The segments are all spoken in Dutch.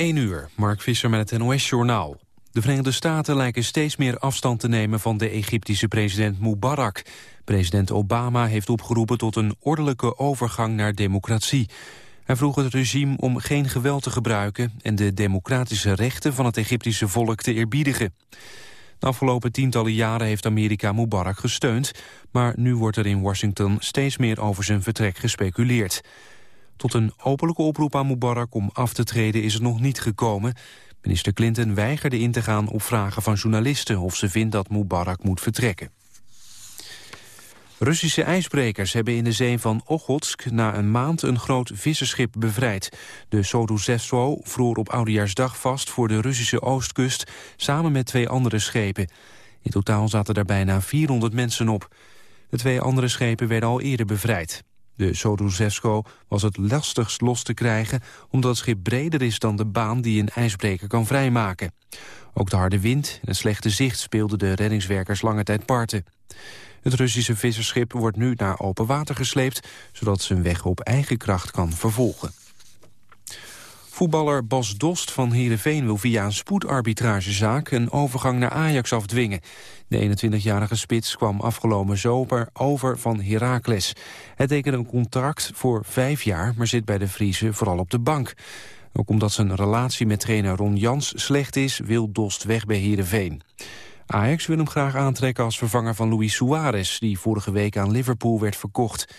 1 uur, Mark Visser met het NOS-journaal. De Verenigde Staten lijken steeds meer afstand te nemen van de Egyptische president Mubarak. President Obama heeft opgeroepen tot een ordelijke overgang naar democratie. Hij vroeg het regime om geen geweld te gebruiken... en de democratische rechten van het Egyptische volk te eerbiedigen. De afgelopen tientallen jaren heeft Amerika Mubarak gesteund... maar nu wordt er in Washington steeds meer over zijn vertrek gespeculeerd. Tot een openlijke oproep aan Mubarak om af te treden is het nog niet gekomen. Minister Clinton weigerde in te gaan op vragen van journalisten... of ze vindt dat Mubarak moet vertrekken. Russische ijsbrekers hebben in de zee van Ochotsk na een maand een groot visserschip bevrijd. De Soduzevstvo vroor op Oudejaarsdag vast voor de Russische oostkust samen met twee andere schepen. In totaal zaten er bijna 400 mensen op. De twee andere schepen werden al eerder bevrijd. De Soduzevsko was het lastigst los te krijgen... omdat het schip breder is dan de baan die een ijsbreker kan vrijmaken. Ook de harde wind en het slechte zicht speelden de reddingswerkers lange tijd parten. Het Russische visserschip wordt nu naar open water gesleept... zodat zijn weg op eigen kracht kan vervolgen. Voetballer Bas Dost van Heerenveen wil via een spoedarbitragezaak... een overgang naar Ajax afdwingen. De 21-jarige spits kwam afgelopen zomer over van Heracles. Hij tekende een contract voor vijf jaar, maar zit bij de Friese vooral op de bank. Ook omdat zijn relatie met trainer Ron Jans slecht is... wil Dost weg bij Heerenveen. Ajax wil hem graag aantrekken als vervanger van Luis Suarez... die vorige week aan Liverpool werd verkocht.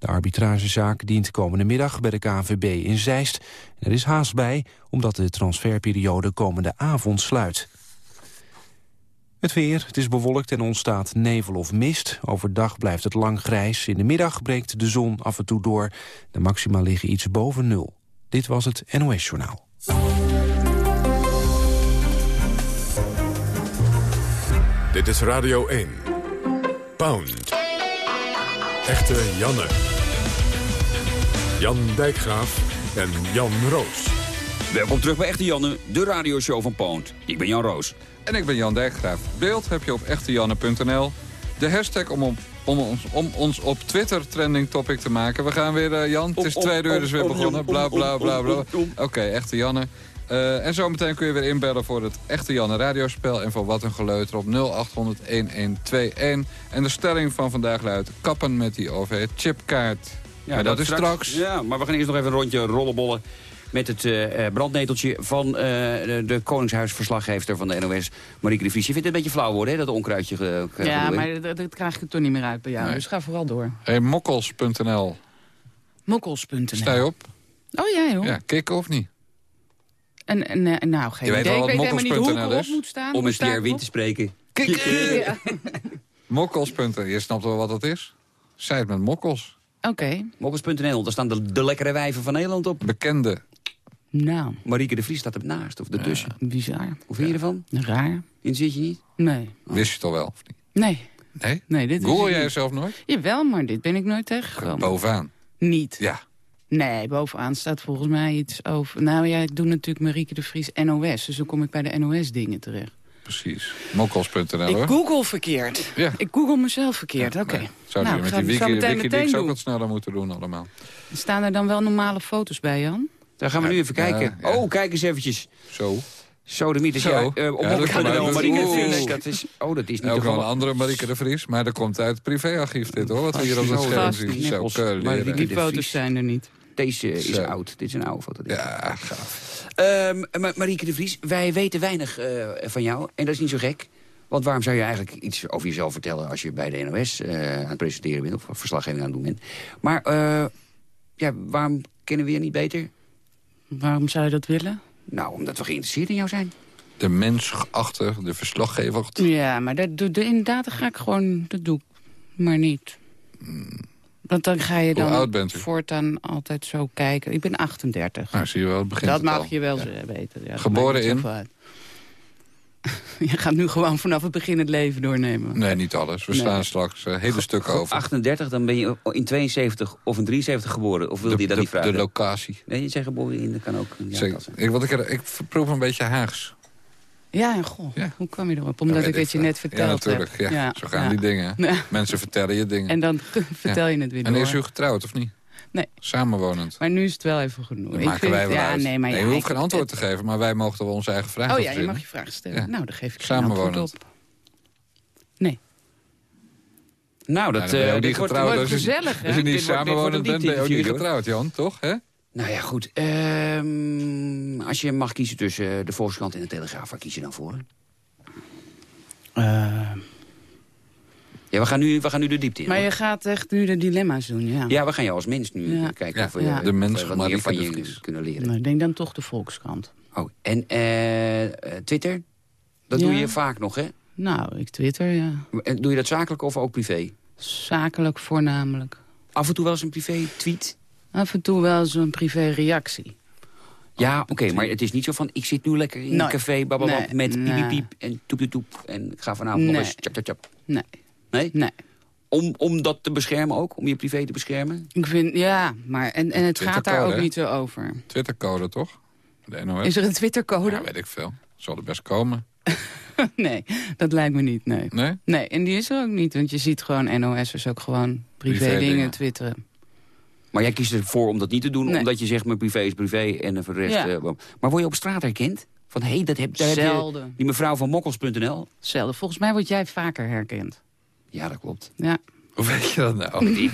De arbitragezaak dient komende middag bij de KNVB in Zeist. Er is haast bij, omdat de transferperiode komende avond sluit. Het weer, het is bewolkt en ontstaat nevel of mist. Overdag blijft het lang grijs. In de middag breekt de zon af en toe door. De maxima liggen iets boven nul. Dit was het NOS Journaal. Dit is Radio 1. Pound. Echte Janne. Jan Dijkgraaf en Jan Roos. Welkom terug bij Echte Janne, de radioshow van Poont. Ik ben Jan Roos. En ik ben Jan Dijkgraaf. Beeld heb je op echtejanne.nl. De hashtag om, op, om, ons, om ons op Twitter trending topic te maken. We gaan weer, uh, Jan, het is twee uur dus weer begonnen. Bla, bla, bla, bla. Oké, Echte Janne. Uh, en zometeen kun je weer inbellen voor het Echte Janne radiospel. En voor wat een geleuter op 0800 1121. En de stelling van vandaag luidt... kappen met die OV-chipkaart. Ja, dat, dat, is straks. Ja, maar we gaan eerst nog even een rondje rollenbollen met het uh, brandneteltje van uh, de, Koningshuisverslaggever van de NOS, Marieke de Vries. Je vindt het een beetje flauw worden, hè, dat onkruidje. ja, maar dat, dat, krijg ik er toch niet meer uit bij jou. Nee. Dus ga vooral door. Hey, mokkels.nl. Mokkels.nl. Sta je op? Oh ja, joh. Ja, kikken of niet? En, en, nou, geen je idee. Weet ik weet helemaal niet hoe ik is? moet staan. Om eens Pierre Win te spreken. Kikken! Ja. Mokkels.nl. Je snapt wel wat dat is? Zij het met mokkels. Oké. Okay. Mokkels.nl, daar staan de, de lekkere wijven van Nederland op. Bekende. Nou. Marieke de Vries staat ernaast, of ertussen. Ja. Bizar. Hoe vind je ervan? Raar. In zit je niet? Nee. Oh. Wist je het al wel, of niet? Nee. Nee? Nee, dit Google jij jezelf nooit? Jawel, maar dit ben ik nooit tegengekomen. Bovenaan? Niet. Ja. Nee, bovenaan staat volgens mij iets over... Nou ja, ik doe natuurlijk Marieke de Vries NOS. Dus dan kom ik bij de NOS-dingen terecht. Precies. Mokkels.nl Ik google verkeerd. Ja. Ik google mezelf verkeerd, ja, oké. Nou, zou nou, met die wiki, Wikileaks ook wat sneller moeten doen allemaal. Staan er dan wel normale foto's bij, Jan? Daar gaan we nu even kijken. Oh, kijk eens eventjes. Zo. Zo, de mythe. Ja, uh, op ja, dat Marieke de Vries. Dat is, oh, dat is niet Ook wel een andere Marieke de Vries. Maar dat komt uit het privéarchief dit, hoor. Wat we hier op het scherm zien. Zo, maar die foto's zijn er niet. Deze is Zo. oud. Dit is een oude foto. Ja, gaaf. Um, Marieke de Vries, wij weten weinig uh, van jou. En dat is niet zo gek. Want waarom zou je eigenlijk iets over jezelf vertellen... als je bij de NOS uh, aan het presenteren bent... of verslaggeving aan het doen bent. Maar uh, ja, waarom kennen we je niet beter? Waarom zou je dat willen? Nou, omdat we geïnteresseerd in jou zijn. De mens achter, de verslaggever. Ja, maar dat, dat, inderdaad, dat ga ik gewoon... Dat doe ik maar niet. Hmm. Want dan ga je dan voortaan altijd zo kijken. Ik ben 38. Nou, zie je wel, het begint Dat het mag al. je wel ja. weten. Ja, Geboren in? Je gaat nu gewoon vanaf het begin het leven doornemen. Nee, niet alles. We Nee. slaan straks uh, hele stukken over. 38, dan ben je in 72 of in 73 geboren. Of wilde de, je dat de, niet vragen? de locatie. nee, je zegt geboren in, dat kan ook. Zeg, zijn. ik, wat ik, ik proef een beetje Haags. Ja, en goh, Ja. hoe kwam je erop? Omdat Ja, ik weet het je net verteld Ja, natuurlijk. heb. Ja, zo gaan ja. die dingen. Mensen vertellen je dingen. En dan vertel je het weer en is u getrouwd, of niet? Nee. Samenwonend. Maar nu is het wel even genoeg. Dan Ik maken vind- wij wel ja, uit. Nee, maar nee, ja, je hoeft ik- geen antwoord te geven, maar wij mogen wel onze eigen vragen Oh ja, je mag je vraag stellen. Ja. Nou, dan geef ik geen antwoord Samenwonend. op. Nee. Nou, dat, eh, ook dit niet wordt- getrouwd. wordt Als je, gezellig, hè? als je niet wordt- wordt samenwonend bent, ben je ook niet getrouwd, Jan. Toch, hè? Nou ja, goed. ehm, als je mag kiezen tussen eh, de Volkskrant en de Telegraaf, waar kies je dan voor? Eh, Ja, we gaan nu, we gaan nu de diepte in. maar hoor. je gaat echt nu de dilemma's doen, ja. Ja, we gaan jou als mens nu Ja. eh, kijken Ja, of we, ja. of De mens wat meer van je kunnen leren. Nou, ik denk dan toch de Volkskrant. Oh, en Twitter? Dat Ja. doe je vaak nog, hè? Nou, ik twitter, ja. En Doe je dat zakelijk of ook privé? Zakelijk voornamelijk. Af en toe wel eens een privé-tweet? Af en toe wel zo'n privé-reactie. Ja, oké, maar het is niet zo van... ik zit nu lekker in een café Nee, met piep, nee. piep, piep en toep, toep, toep. En ik ga vanavond nog Nee. eens tjap, tjap, tjap. Nee, Nee? nee. Om, om dat te beschermen ook? Om je privé te beschermen? Ik vind, ja, maar en, en het gaat daar ook niet zo over. Twittercode, toch? De NOS. Is er een Twittercode? Ja, weet ik veel. Zal er best komen. nee, dat lijkt me niet, nee. Nee? Nee, en die is er ook niet, want je ziet gewoon NOS'ers ook gewoon privé, Privé dingen dingen. twitteren. Maar jij kiest ervoor om dat niet te doen... Nee. omdat je zegt, mijn privé is privé en voor de rest... Ja. eh, maar word je op straat herkend? Van, hé, hey, dat heb, daar heb je Zelden. die mevrouw van mokkels.nl. Zelden. Volgens mij word jij vaker herkend. Ja, dat klopt. Ja. Hoe weet je dat nou?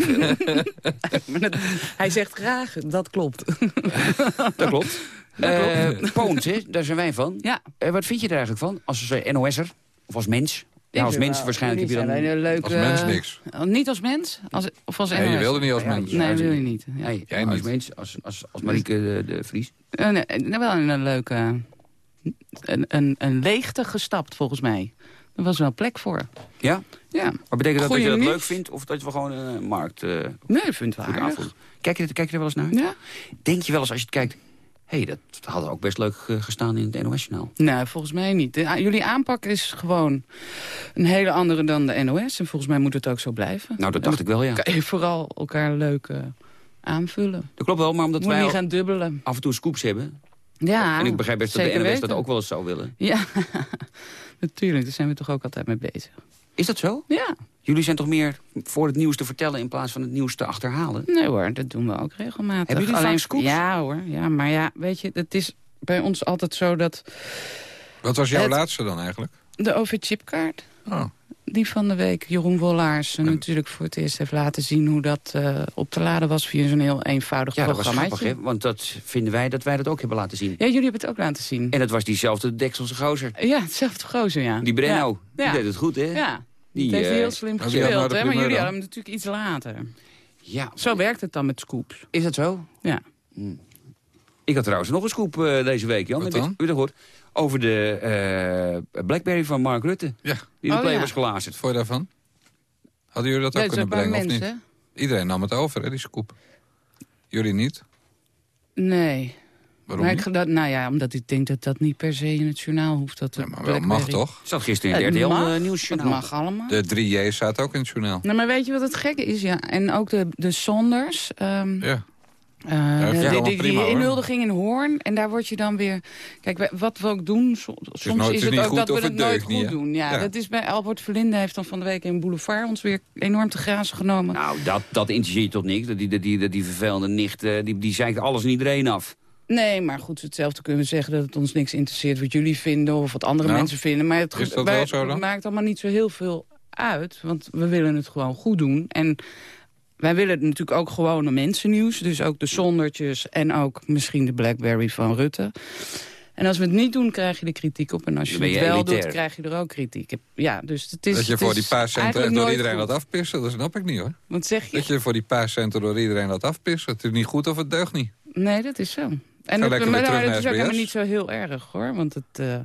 Dat- hij zegt graag, dat klopt. Dat klopt. Eh Poont, hè, daar zijn wij van. Ja. Eh, wat vind je er eigenlijk van? Als NOS'er? Of als mens? Ja, als mens waarschijnlijk heb je dan... Een leuke, Als mens niks. Eh, niet als mens? Als, of als Nee, je wilde niet als mens. ja. Nee, wil je niet. Ja. Nee, Jij als niet. mens, als, als, als Marieke de, de Vries. Eh, nee, eh, wel een leuke... Een, een, een leegte gestapt, volgens mij. Er was wel plek voor. Ja? Ja. Maar betekent dat dat je dat leuk vindt? Of dat we gewoon een markt eh Nee, ik vind het wel? Kijk je, kijk je er wel eens naar? Ja? Denk je wel eens als je het kijkt... Hé, hey, dat had ook best leuk eh, gestaan in het NOS-journaal. Nee, volgens mij niet. De- ah, jullie aanpak is gewoon een hele andere dan de NOS. En volgens mij moet het ook zo blijven. Nou, dat dacht ik wel, ja. Kan je vooral elkaar leuk eh, aanvullen. Dat klopt wel, maar omdat Moet wij niet gaan dubbelen. af en toe scoops hebben... Ja, en ik begrijp best dat de NOS weten. dat ook wel eens zou willen. Ja, natuurlijk. Daar zijn we toch ook altijd mee bezig. Is dat zo? Ja, Jullie zijn toch meer voor het nieuws te vertellen... in plaats van het nieuws te achterhalen? nee hoor, dat doen we ook regelmatig. Hebben jullie vaak scoops? Ja hoor, ja, maar ja, weet je, het is bij ons altijd zo dat Wat was jouw Het- laatste dan eigenlijk? de OV-chipkaart... Oh. Die van de week, Jeroen Wollaars, eh, En- natuurlijk voor het eerst heeft laten zien... hoe dat eh, op te laden was via zo'n heel eenvoudig Ja, dat was grappig, hè? Want dat vinden wij dat wij dat ook hebben laten zien. Ja, jullie hebben het ook laten zien. En dat was diezelfde Dekselse gozer. Ja, hetzelfde gozer, ja. Die Brenno. Ja. Die deed het goed, hè? Ja, Die, die heeft eh, heel slim gespeeld, hè? Maar jullie hadden hem natuurlijk iets later. Ja. Zo werkt het dan met scoops. Is dat zo? Ja. Ik had trouwens nog een scoop deze week, Jan. Wat dan? Heb je dat gehoord? Over de eh, Blackberry van Mark Rutte. Ja, Die in de Oh, play ja. was gelazerd. je daarvan? Hadden jullie dat Nee, ook kunnen brengen of niet? Iedereen nam het over, hè, die scoop. Jullie niet? Nee. Waarom maar niet? ik, dat, nou ja, omdat ik denk dat dat niet per se in het journaal hoeft. Dat Ja, de maar wel mag toch? Zat gisteren in Het RTL mag, eh, Het Nieuwsjournaal. mag allemaal. De drie J's zaten ook in het journaal. Nou, maar weet je wat het gekke is? Ja, en ook de, de Sonders. ehm, Ja. Eh, die, prima, hoor. inhuldiging in Hoorn. En daar word je dan weer... Kijk, wat we ook doen... so- Soms het is is het ook dat we het het nooit goed niet, doen. Ja, Ja. dat is bij Albert Verlinde heeft dan van de week in Boulevard ons weer enorm te grazen genomen. Nou, dat, dat interesseert je tot niks. Dat die, dat die, dat die vervelende nicht, die, die zeikt alles en iedereen af. Nee, maar goed, hetzelfde kunnen we zeggen dat het ons niks interesseert wat jullie vinden of wat andere Nou, mensen vinden. Maar het, is dat wij- wel zo dan? het maakt allemaal niet zo heel veel uit, want we willen het gewoon goed doen. En wij willen natuurlijk ook gewone mensennieuws, dus ook de zondertjes en ook misschien de Blackberry van Rutte. En als we het niet doen, krijg je de kritiek op. En als je het wel elitair. doet, krijg je er ook kritiek. Ja, dus het is, dat je het voor is die paar centen door iedereen laat afpissen, dat snap ik niet hoor. Wat zeg je? Dat je voor die paar centen door iedereen laat afpissen. Het is niet goed of het deugt niet. Nee, dat is zo. En weer maar, terug nou, is ook helemaal niet zo heel erg, hoor. Want het, eh,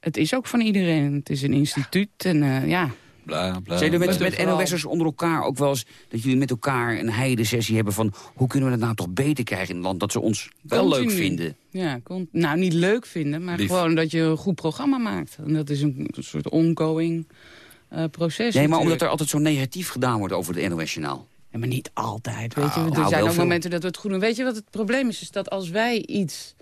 het is ook van iedereen. Het is een instituut en eh, ja... Bla, bla. Zijn er met, met NOS'ers onder elkaar ook wel eens... dat jullie met elkaar een heide-sessie hebben van... hoe kunnen we het nou toch beter krijgen in het land... dat ze ons wel Continu. leuk vinden? Ja, kon, nou, niet leuk vinden, maar Lief. gewoon dat je een goed programma maakt. En dat is een, een soort ongoing eh, proces. Nee, maar omdat er altijd zo negatief gedaan wordt over het NOS-journaal. Ja, maar niet altijd, weet je. Nou, er nou, zijn ook veel. momenten dat we het goed doen. Weet je wat het probleem is? Is dat als wij iets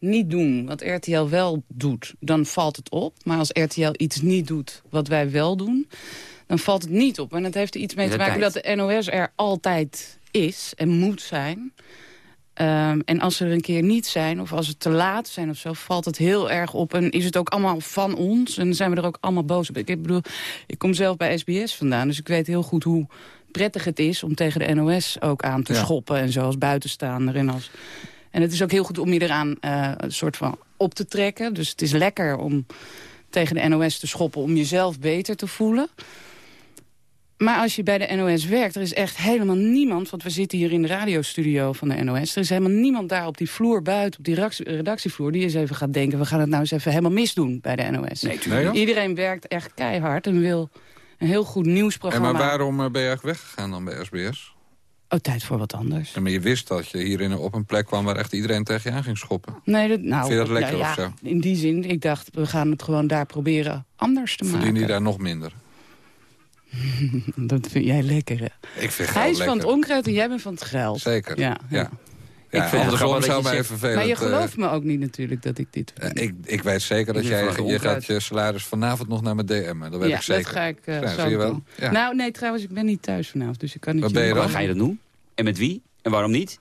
niet doen wat RTL wel doet, dan valt het op. Maar als RTL iets niet doet wat wij wel doen... dan valt het niet op. En dat heeft er iets mee te maken dat de NOS er altijd is en moet zijn. Ehm, en als ze er een keer niet zijn, of als ze te laat zijn of zo... valt het heel erg op en is het ook allemaal van ons. En zijn we er ook allemaal boos op. Ik bedoel, ik kom zelf bij SBS vandaan, dus ik weet heel goed hoe prettig het is... om tegen de NOS ook aan te Ja. schoppen en zo als buitenstaander. En, als... en het is ook heel goed om je eraan eh, een soort van op te trekken. Dus het is lekker om tegen de NOS te schoppen om jezelf beter te voelen. Maar als je bij de NOS werkt, er is echt helemaal niemand... want we zitten hier in de radiostudio van de NOS... er is helemaal niemand daar op die vloer buiten, op die redactie- redactievloer... die eens even gaat denken, we gaan het nou eens even helemaal misdoen bij de NOS. Nee, Nee. Iedereen werkt echt keihard en wil een heel goed En nieuwsprogramma. maar waarom eh, ben je eigenlijk weggegaan dan bij SBS? Oh, tijd voor wat anders. Ja, maar je wist dat je hier op een plek kwam waar echt iedereen tegen je aan ging schoppen. Nee, dat, nou, Vind je dat lekker ja, of zo? In die zin, ik dacht, we gaan het gewoon daar proberen anders te Verdien je maken. daar nog minder? Dat vind jij lekker, hè? Ik vind Hij is van het onkruid en jij bent van het geld. Zeker. Ja, ja. Ja. Ik vind het andersom grappig zou mij vervelend... Maar je eh, gelooft me ook niet natuurlijk dat ik dit vind. ik, ik weet zeker dat jij... Je gaat je salaris vanavond nog naar mijn DM'en. Dat weet ja, ik zeker. dat ga ik eh, Ja, zo zie je wel? doen. Ja. Nou, nee, trouwens, ik ben niet thuis vanavond, dus ik kan niet... Waar ben je dan? Waar ga je dat doen? En met wie? En waarom niet?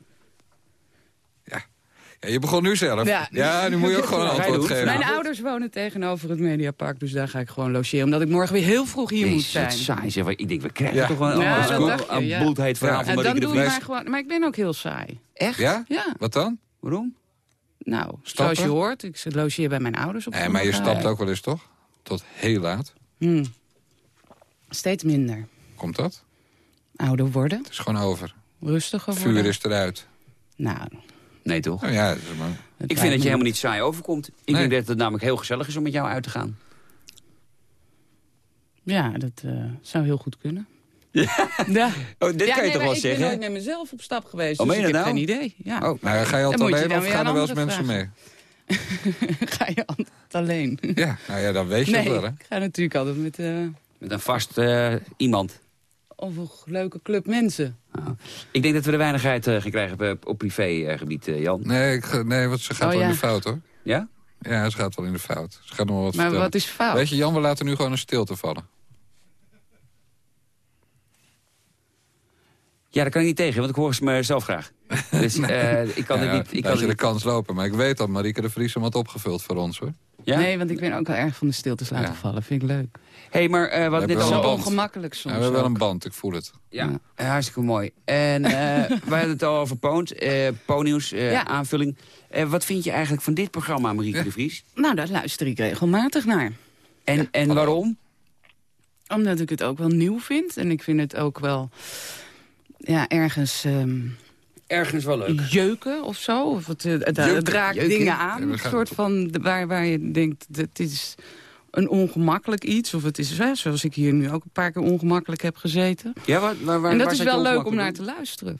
Ja, je begon nu zelf. Ja. Ja, nu moet je ook gewoon je antwoord geven. Mijn ouders wonen tegenover het Mediapark, dus daar ga ik gewoon logeren. Omdat ik morgen weer heel vroeg hier moet zijn. saai zeg. Ik denk, we krijgen Ja. toch wel een, een, je, een ja. verhaal Ja. van En Marieke dan de doe je Vries. maar gewoon... Maar ik ben ook heel saai. Echt? Ja? Ja, Wat dan? Waarom? nou, Stappen? zoals je hoort, ik logeer bij mijn ouders op Nee, maar je stapt ook wel eens, toch? Tot heel laat. Hmm. Steeds minder. Komt dat? Ouder worden, Het is gewoon over. rustiger worden. vuur is eruit. Nou, Nee, toch? Nou ja, maar- Ik vind dat je helemaal niet saai overkomt. Ik Nee. denk dat het namelijk heel gezellig is om met jou uit te gaan. Ja, dat eh, zou heel goed kunnen. Ja. Oh, dit ja, kan je nee, toch wel ik zeggen? ben nooit met mezelf op stap geweest, Oh, dus ik je heb geen nou? idee. Ja. Oh, Maar ga je altijd je alleen dan of gaan er wel eens mensen mee? Ga je altijd alleen? Ja, nou ja, dan weet je Nee, wel, hè? ik ga natuurlijk altijd met eh, Met een vast eh, iemand. Of een leuke club mensen. Ah. Ik denk dat we de weinigheid eh, gaan krijgen op, op privégebied, eh, Jan. Nee, ik, nee want ze gaat Oh, wel ja. in de fout, hoor. Ja? Ja, ze gaat wel in de fout. Ze gaat nog wel wat Maar vertellen. wat is fout? Weet je, Jan, we laten nu gewoon een stilte vallen. Ja, daar kan ik niet tegen, want ik hoor ze mezelf graag. Dus eh, ik kan ja, het niet... Ik laat kan je de kans lopen. Maar ik weet dat Marieke de Vries hem had opgevuld voor ons, hoor. Ja? Nee, want ik ben ook wel erg van de stiltes laten Ja. vallen. Vind ik leuk. Hey, maar eh, wat We net al... band. ongemakkelijk soms Ja, we hebben wel een band, ik voel het. Ja, eh, hartstikke mooi. En eh we hadden het al over Poont, eh eh, Ja. aanvulling. Eh, wat vind je eigenlijk van dit programma, Marieke de Vries? Nou, daar luister ik regelmatig naar. En, en waarom? Omdat ik het ook wel nieuw vind. En ik vind het ook wel ja, ergens ehm, Ergens wel leuk. jeuken of zo. Of het, het, het, Jeuken, het raakt jeuken. dingen aan. Een soort van de- waar, waar je denkt, dit is een ongemakkelijk iets. Of het is, hè, zoals ik hier nu ook een paar keer ongemakkelijk heb gezeten. Ja, waar, waar, waar, en dat waar is wel leuk om naar te luisteren.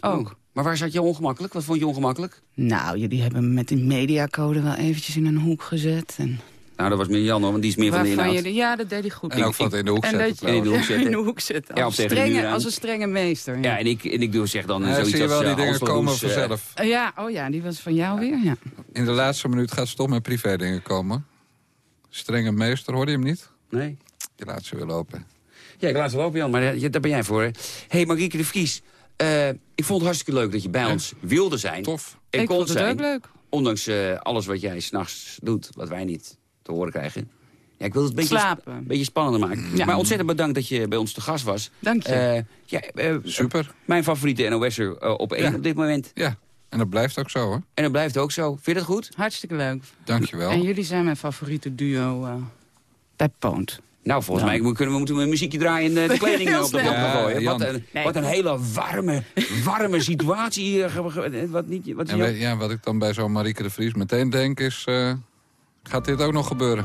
Ook. Oh, Maar waar zat je ongemakkelijk? Wat vond je ongemakkelijk? Nou, jullie hebben me met die mediacode wel eventjes in een hoek gezet. En Nou, dat was meer Jan, hoor, want die is meer van de waarvan inhoud. je, de- ja, dat deed hij goed. En ook van het in de hoek En zetten dat je- In de hoek zetten. in de hoek zetten. Ja, Als, de strenge, als een strenge meester. Ja, en ik, en ik doe zeg dan Ja, zoiets zie je als... wel, die eh, dingen komen eh, vanzelf. Eh, ja, oh ja, die was van jou weer. Ja. In de laatste minuut gaat ze toch met privé dingen komen. Strenge meester, hoorde je hem niet? nee. Je laat ze weer lopen. Ja, ik laat ze lopen, Jan, maar eh, daar ben jij voor. Hé, hey, Marieke de Vries. eh, ik vond het hartstikke leuk dat je bij Ja. ons wilde zijn. Tof. En ik kon vond het zijn. ook leuk. Ondanks eh, alles wat jij s'nachts doet, wat wij niet te horen krijgen. Ja, ik wil het een beetje, Slapen. een beetje spannender maken. Ja. Maar ontzettend bedankt dat je bij ons te gast was. Dank je. Eh, ja, eh, Super. Mijn favoriete NOS'er op één Ja. op dit moment. Ja, en dat blijft ook zo, hoor. En dat blijft ook zo. Vind je dat goed? Hartstikke leuk. Dankjewel. En jullie zijn mijn favoriete duo eh bij Poont. Nou, volgens Ja. mij moeten we moeten we een muziekje draaien en de kleding op de Ja, gooien. Wat een, Nee. wat een hele warme, warme situatie hier. ge- Wat niet, wat is En ja, wat ik dan bij zo'n Marieke de Vries meteen denk is... eh, gaat dit ook nog gebeuren?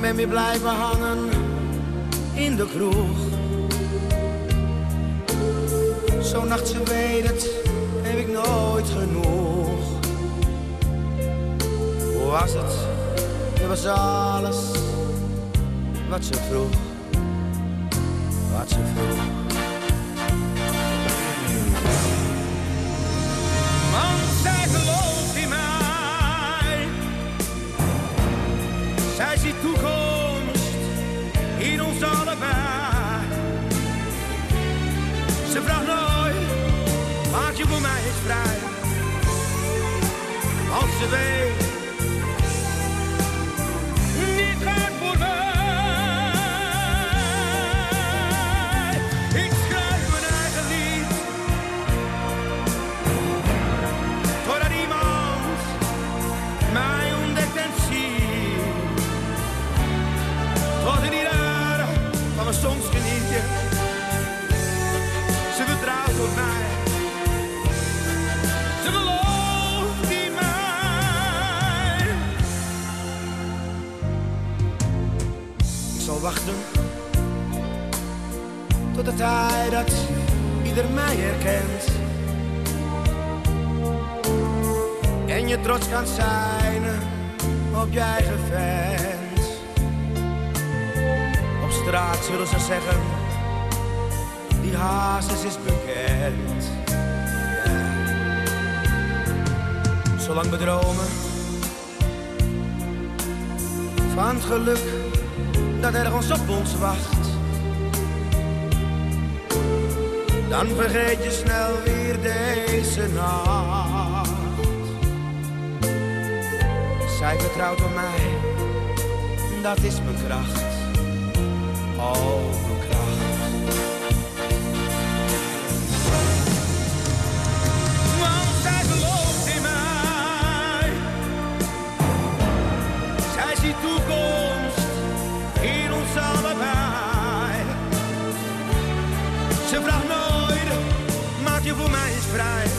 Ben weer blijven hangen in de kroeg. Zo'n nacht, ze weet het, heb ik nooit genoeg. Hoe was het? Het was alles wat ze vroeg. Wat ze vroeg. Mij eens vrij. Want ze weet, dat ieder mij herkent. En je trots kan zijn op je eigen vent. Op straat zullen ze zeggen, die hazes is bekend. Zolang we dromen van het geluk dat ergens op ons wacht. Dan vergeet je snel weer deze nacht. Zij vertrouwt op mij, dat is mijn kracht. Oh, vrij.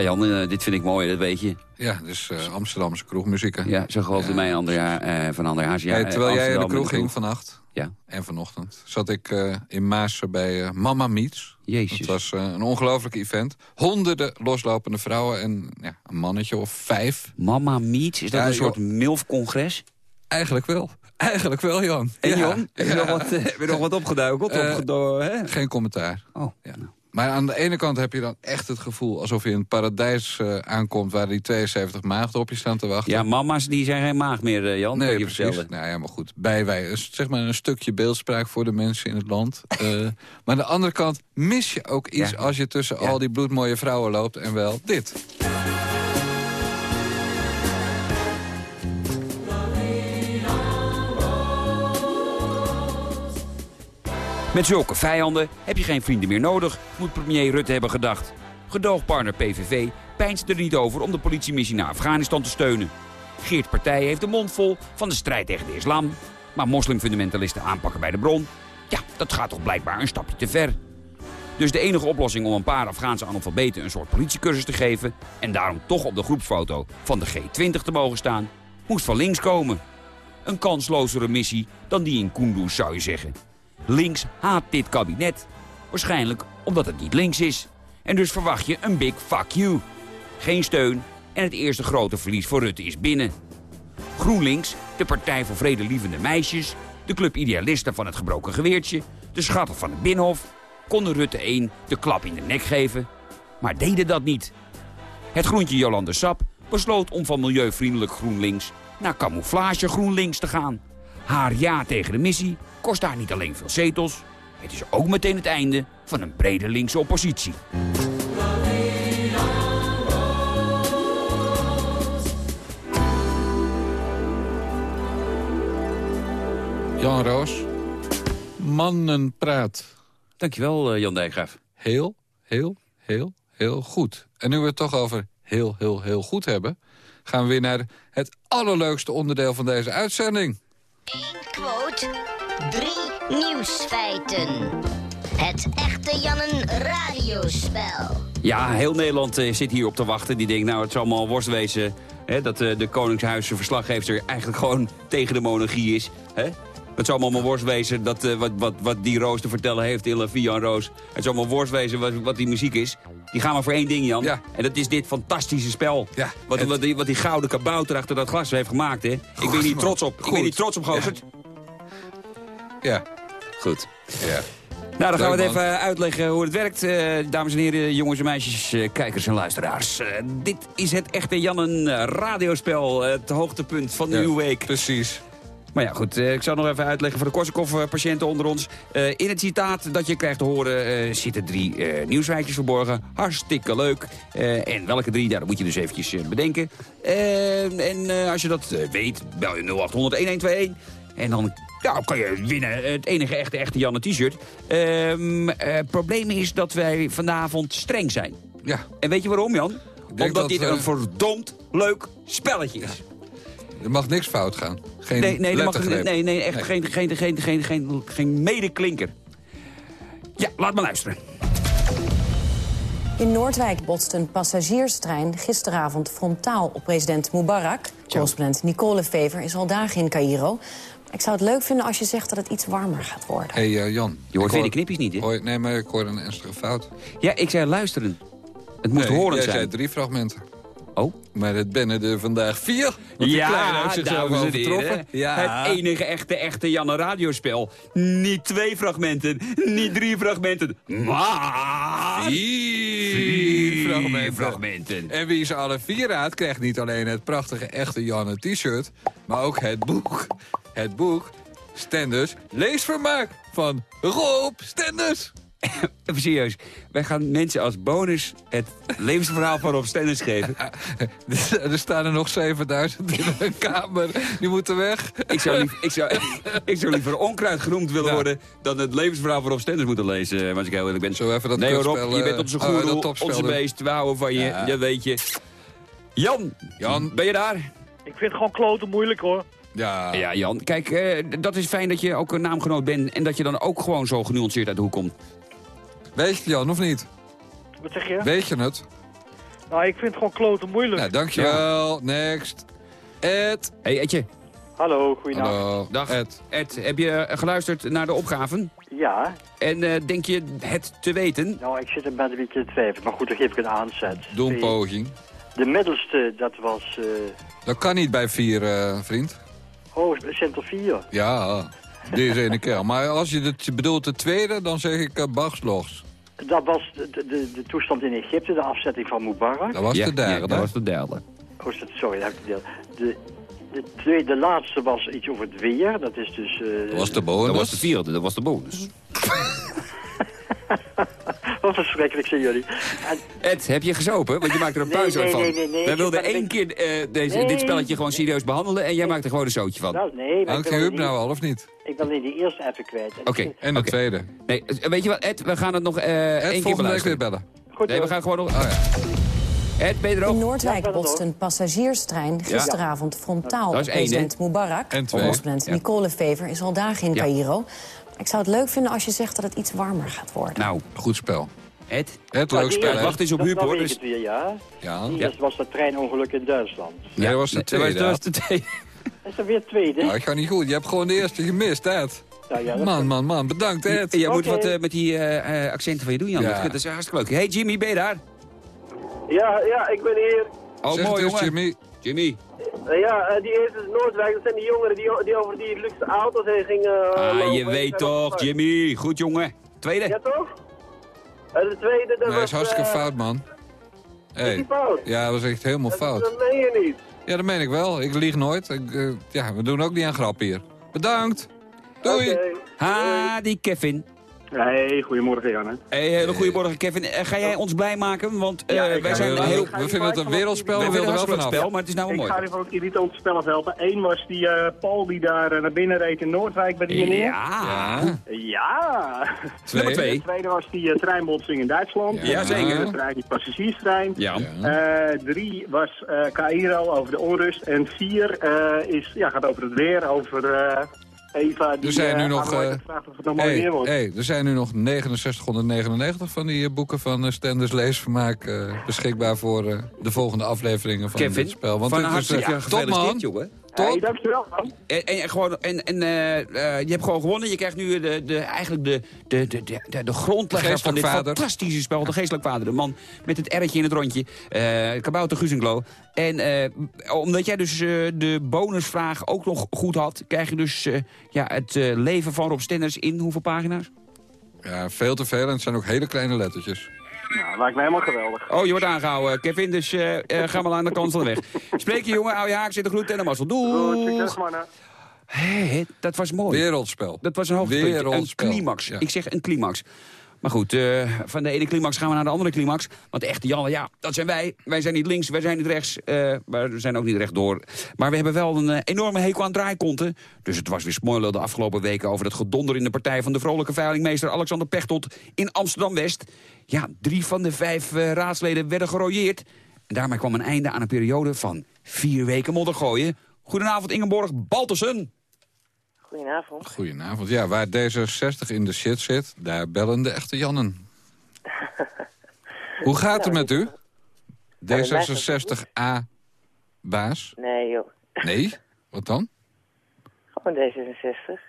Ja, Jan, eh, dit vind ik mooi, dat weet je. Ja, dus eh, Amsterdamse kroegmuziek. hè? Ja, zo geloofde Ja, mij Andrea, eh, van André Haas. Ja, Hey, terwijl jij in de kroeg in ging vannacht Ja, en vanochtend... zat ik in Maassen bij Mama Meets. Jezus. Het was een ongelooflijk event. Honderden loslopende vrouwen en ja, een mannetje of vijf. Mama Meets, is dat Ja, een soort MILF-congres? Eigenlijk wel. Eigenlijk wel, Jan. En Ja. Jan, heb je nog wat, heb je nog wat opgeduikeld? Opgedo- hè? Geen commentaar. Oh, Ja. nou. Maar aan de ene kant heb je dan echt het gevoel... alsof je in het paradijs eh, aankomt... waar die 72 maagden op je staan te wachten. Ja, mama's die zijn geen maag meer, eh, Jan, Nee, je precies. vertellen. Nou ja, maar goed. Bijwij, zeg maar een stukje beeldspraak voor de mensen in het land. Eh, maar aan de andere kant mis je ook iets Ja. als je tussen Ja. al die bloedmooie vrouwen loopt. En wel dit. Met zulke vijanden heb je geen vrienden meer nodig, moet premier Rutte hebben gedacht. Gedoogpartner PVV pijnst er niet over om de politiemissie naar Afghanistan te steunen. Geert Partij heeft de mond vol van de strijd tegen de islam. Maar moslimfundamentalisten aanpakken bij de bron, ja, dat gaat toch blijkbaar een stapje te ver. Dus de enige oplossing om een paar Afghaanse analfabeten een soort politiecursus te geven... en daarom toch op de groepsfoto van de G20 te mogen staan, moest van links komen. Een kanslozere missie dan die in Kunduz, zou je zeggen. Links haat dit kabinet. Waarschijnlijk omdat het niet links is. En dus verwacht je een big fuck you. Geen steun en het eerste grote verlies voor Rutte is binnen. GroenLinks, de Partij voor Vredelievende Meisjes... de Club Idealisten van het Gebroken Geweertje... de Schatten van het Binnenhof... konden Rutte 1 de klap in de nek geven, maar deden dat niet. Het groentje Jolande Sap besloot om van milieuvriendelijk GroenLinks naar camouflage GroenLinks te gaan. Haar ja tegen de missie kost haar niet alleen veel zetels, het is ook meteen het einde van een brede linkse oppositie. Jan Roos. Mannenpraat. Dankjewel, eh, Jan Dijkgraaf. Heel, heel, heel, heel goed. En nu we het toch over heel, heel, heel goed hebben... gaan we weer naar het allerleukste onderdeel van deze uitzending. Eén quote, drie nieuwsfeiten. Het echte Jannen radiospel. Ja, heel Nederland eh, zit hier op te wachten. Die denkt, nou, het zal allemaal worst wezen... Hè, dat eh, de Koningshuisse verslaggever eigenlijk gewoon tegen de monarchie is. Hè? Het zal allemaal worst wezen dat, eh, wat, wat, wat die Roos te vertellen heeft in La Vie en Roos. Het zal allemaal worst wezen wat, wat die muziek is. Die gaan maar voor één ding, Jan. Ja. En dat is dit fantastische spel. Ja, wat, het- wat, die, wat die gouden kabouter achter dat glas heeft gemaakt, hè. Ik ben hier trots op. Ik ben hier trots op, Gozert. Ja, Goed. ja. Nou, dan gaan we het even uitleggen hoe het werkt. eh, dames en heren, jongens en meisjes, eh, kijkers en luisteraars. Dit is het echte Jannen radiospel. het hoogtepunt van Ja, uw week. Precies. Maar ja, goed, eh, ik zal nog even uitleggen voor de Korsakoff-patiënten onder ons. Eh, in het citaat dat je krijgt te horen eh, zitten drie eh nieuwswijtjes verborgen. Hartstikke leuk. En welke drie, ja, dat moet je dus eventjes bedenken. En als je dat weet, bel je 0800-1121. En dan ja, kan je winnen het enige echte, echte Janne t-shirt. Ehm, Het probleem is dat wij vanavond streng zijn. Ja, En weet je waarom, Jan? Omdat dat, dit een verdomd leuk spelletje is. Er mag niks fout gaan. Geen Nee, nee, dat mag, nee, nee echt Nee. Geen, geen, geen, geen, geen, geen medeklinker. Ja, laat maar luisteren. In Noordwijk botste een passagierstrein gisteravond frontaal op president Mubarak. Correspondent Nicole Fever is al dagen in Cairo. Ik zou het leuk vinden als je zegt dat het iets warmer gaat worden. Hé, hey, eh, Jan. Je hoort Ik weer de knipjes niet, hè? Hoor, nee, maar ik hoor een ernstige fout. Ja, ik zei luisteren. Het moest Nee, horend jij zijn. zei drie fragmenten. Oh. Maar het binnen er vandaag vier. Want die kleine heeft zichzelf dames en overtroffen. Ja. Het enige echte, echte Janne radiospel. Niet twee fragmenten, niet drie fragmenten, maar... Vier fragmenten. fragmenten. En wie ze alle vier raadt, krijgt niet alleen het prachtige echte Janne t-shirt... maar ook het boek. Het boek Stenders Leesvermaak van Rob Stenders. Even serieus, wij gaan mensen als bonus het levensverhaal van Rob Stenders geven. er staan er nog 7000 in een kamer. Die moeten weg. Ik zou, lief, ik, zou, ik zou liever onkruid genoemd willen Ja. worden... dan het levensverhaal van Rob Stenders moeten lezen, eh, als ik heel eerlijk ben. Zo even dat nee hoor, Rob, je bent eh, onze oh, goeroe, dat topspel onze beest. We houden van je, Ja. dat weet je. Jan, Jan. ben je daar? Ik vind het gewoon kloten moeilijk hoor. Ja, Ja, Jan. Kijk, eh, dat is fijn dat je ook een naamgenoot bent... en dat je dan ook gewoon zo genuanceerd uit de hoek komt. Weet je Jan of niet? Wat zeg je? Weet je het? Nou, ik vind het gewoon kloten moeilijk. Nou, dankjewel. Next. Ed. Hé, hey, Etje. Hallo, goeienacht. Hallo. Dag. Ed. Ed, heb je eh, geluisterd naar de opgaven? Ja, En eh, denk je het te weten? nou, ik zit er een beetje te twijfelen. Maar goed, dan geef ik een aanzet. Doe een poging. De middelste, dat was... eh Dat kan niet bij vier, vriend. oh, Center 4. Ja, deze ene keer. Maar als je het bedoelt de tweede, dan zeg ik uh. Dat was de, de, de toestand in Egypte, de afzetting van Mubarak. Dat was ja, de derde. Ja, dat was de derde. Oh, sorry, dat heb ik. De, de, tweede, de laatste was iets over het weer. Dat is dus... eh, Dat was de bonus. Dat was de vierde, dat was de bonus. Wat verschrikkelijk zijn jullie. En, Ed, heb je gezopen? Want je maakt er een Nee, nee, van. nee, nee, nee, Wij wilden één keer eh, deze, Nee. dit spelletje gewoon serieus behandelen... en jij maakt er gewoon een zootje van. nou, nee, maar alleen nou al of niet? ik wil alleen die eerste even kwijt. En Oké. En de tweede. Nee, eh, weet je wat, Ed, we gaan het nog eh Ed, één keer beluisteren. bellen. Goed, Nee, we gaan gewoon nog... Oh ja. Ed, ben je er In ook? Ja, Noordwijk ben botste ook. een passagierstrein gisteravond frontaal Dat is op één, president Mubarak. En twee. Correspondent Ja. Nicole Fever is al dagen in Ja. Cairo. Ik zou het leuk vinden als je zegt dat het iets warmer gaat worden. Nou, Goed spel. Ed, Ed, Nou, leuk spel, wacht eens op Huub, hoor, dus- het weer, ja. Ja. Ja. was dat treinongeluk in Duitsland. Nee, dat was de tweede. dat was de tweede. Is er weer tweede? Nou, ik ga niet goed. Je hebt gewoon de eerste gemist, Ed. Nou ja, Man, man, man. Bedankt, Ed. Jij moet wat eh, met die eh, eh, accenten van je doen, Jan. Ja. Dat is hartstikke leuk. Hey Jimmy, ben je daar? Ja, ja, ik ben hier. Oh, zeg mooi het eens, jongen. Jimmy. Jimmy. Eh, ja, eh, die eerste is Noordwijk. Dat zijn die jongeren die, die over die luxe auto's heen gingen. eh, Ah, lopen. je weet toch. Jimmy. Goed jongen. Tweede. Ja, toch? De tweede, dat Nee, was... is hartstikke fout, man. Hey. die fout? Ja, dat was echt helemaal Dat, fout. dat meen je niet. Ja, dat meen ik wel. Ik lieg nooit. Ik, ja, we doen ook niet aan grap hier. Bedankt. Doei. Oké. Ha, die Kevin. Hey, goedemorgen Janne. Hey, hele goedemorgen Kevin. Eh, ga jij ons blij maken? Want eh, Ja, ik wij zijn heel- ik We vinden het een wereldspel. We het wel een vanaf. spel, maar het is nou wel Ik mooi. ga even ook irritante spellen helpen. Eén was die eh Paul die daar naar binnen reed in Noordwijk bij die meneer. Ja. Ja. Ja. Twee. Nummer twee. De tweede was die treinbotsing in Duitsland. Ja. Jazeker. De trein, die passagierstrein. Ja. Eh, drie was eh Cairo over de onrust. En vier eh, is, ja, gaat over het weer, over eh, Eva die Er zijn nu eh, nog, aan Lloyd eh, had gevraagd of het nog mooi Hey, weer wordt. hey, er zijn nu nog 6999 van die eh, boeken van uh, Stenders Leesvermaak eh, beschikbaar voor eh, de volgende afleveringen van Kevin, dit spel. Want van het is, eh, top gefeliciteerd, man. jongen. Top. Hey, dankjewel man. En, en, gewoon, en, en eh, eh, je hebt gewoon gewonnen. Je krijgt nu de, de, eigenlijk de, de, de, de, de, de grondlegger van dit vader. fantastische spel. De geestelijk vader. De man met het erretje in het rondje. eh Kabouter Guzenglo. En eh, omdat jij dus eh, de bonusvraag ook nog goed had... krijg je dus eh, ja, het eh, leven van Rob Stenders in hoeveel pagina's? Ja, veel te veel en het zijn ook hele kleine lettertjes. Nou, lijkt me helemaal geweldig. Oh, je wordt aangehouden, Kevin. Dus eh, eh, ga maar aan de kant van de weg. Spreek je, jongen. Hou je haak, zit de groet en de mazzel. Goed, succes Doeg! mannen. Hé, dat was mooi. Wereldspel. Dat was een hoogtepunt. Een Wereldspel. climax. Ja. Ik zeg een climax. Maar goed, eh, van de ene climax gaan we naar de andere climax. Want de echte ja, dat zijn wij. Wij zijn niet links, wij zijn niet rechts. eh, maar we zijn ook niet rechtdoor. Maar we hebben wel een eh, enorme hekel aan draaikonten. Dus het was weer smoilen de afgelopen weken... over het gedonder in de partij van de vrolijke veilingmeester Alexander Pechtold in Amsterdam-West. Ja, drie van de vijf raadsleden werden gerooieerd. En daarmee kwam een einde aan een periode van vier weken moddergooien. Goedenavond Ingeborg Baltersen. Goedenavond. Goedenavond. Ja, waar D66 in de shit zit, daar bellen de echte Jannen. Hoe gaat het met u? D66A-baas? Nee joh, Nee? Wat dan? gewoon D66.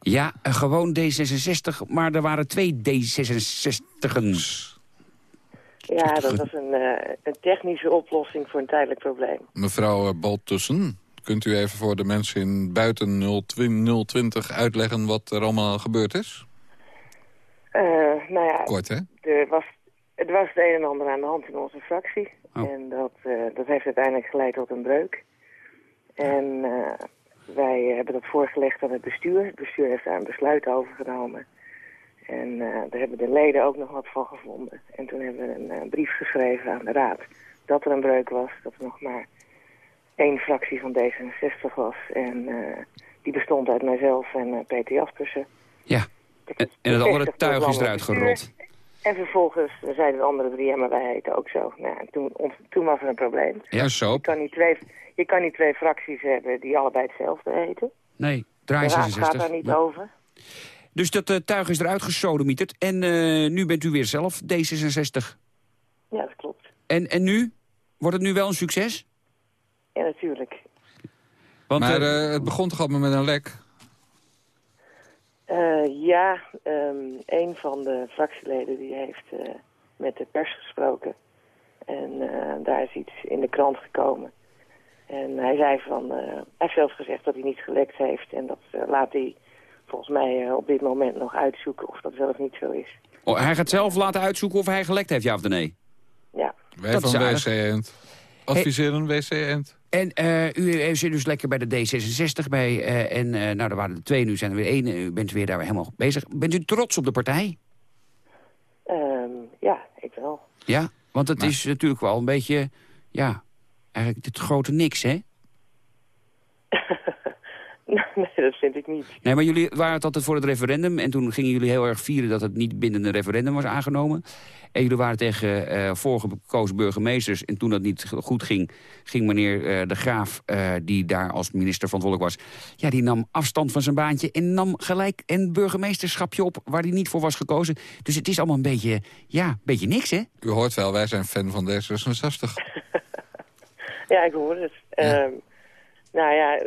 Ja, eh, gewoon D66, maar er waren twee D66'en. Ja, dat was een, eh, een technische oplossing voor een tijdelijk probleem. Mevrouw eh, Baltussen, kunt u even voor de mensen in buiten 020 uitleggen wat er allemaal gebeurd is? Eh, nou ja, Kort, hè? er was, er was het een en ander aan de hand in onze fractie. Oh. En dat, eh, dat heeft uiteindelijk geleid tot een breuk. En eh, wij hebben dat voorgelegd aan het bestuur. Het bestuur heeft daar een besluit over genomen. En eh, daar hebben de leden ook nog wat van gevonden. En toen hebben we een eh, brief geschreven aan de raad dat er een breuk was. Dat er nog maar één fractie van D66 was. En eh, die bestond uit mijzelf en eh, Peter Jaspersen. Ja, en, en het andere tuig is eruit gerot. En vervolgens zeiden de andere drie, ja, maar wij heten ook zo. Nou, en toen, toen was er een probleem. Ja, Je soap. kan, niet twee, je kan niet twee fracties hebben die allebei hetzelfde heten. Nee, De draai raad 66. gaat daar niet over. Dus dat eh, tuig is eruit gesodemieterd. En nu bent u weer zelf D66. Ja, dat klopt. En, en nu? Wordt het nu wel een succes? Ja, natuurlijk. Want, maar eh, eh, het begon toch allemaal met een lek? Eh, ja, ehm, een van de fractieleden die heeft eh, met de pers gesproken. En eh, daar is iets in de krant gekomen. En hij zei van, eh, hij heeft zelfs gezegd dat hij niet gelekt heeft. En dat laat hij volgens mij op dit moment nog uitzoeken of dat zelf niet zo is. oh, hij gaat zelf laten uitzoeken of hij gelekt heeft, ja of nee. Ja, Wij Dat van aardig. WC Eend. Adviseren WC Eend. En eh, u zit dus lekker bij de D66 bij. eh, en eh, nou, er waren er twee, nu zijn er weer één. U bent weer daar weer helemaal bezig. Bent u trots op de partij? Ehm, ja ik wel. Ja, want het Maar- is natuurlijk wel een beetje... Ja, eigenlijk dit grote niks, hè? nee, dat vind ik niet. Nee, maar jullie waren het altijd voor het referendum. En toen gingen jullie heel erg vieren dat het niet bindende referendum was aangenomen. En jullie waren tegen eh vorige gekozen burgemeesters. En toen dat niet goed ging, ging meneer eh, De Graaf, eh, die daar als minister verantwoordelijk was... ja, die nam afstand van zijn baantje en nam gelijk een burgemeesterschapje op... waar hij niet voor was gekozen. Dus het is allemaal een beetje, ja, een beetje niks, hè? U hoort wel, wij zijn fan van D66. Ja, ik hoor het. Ja. Ehm, nou ja,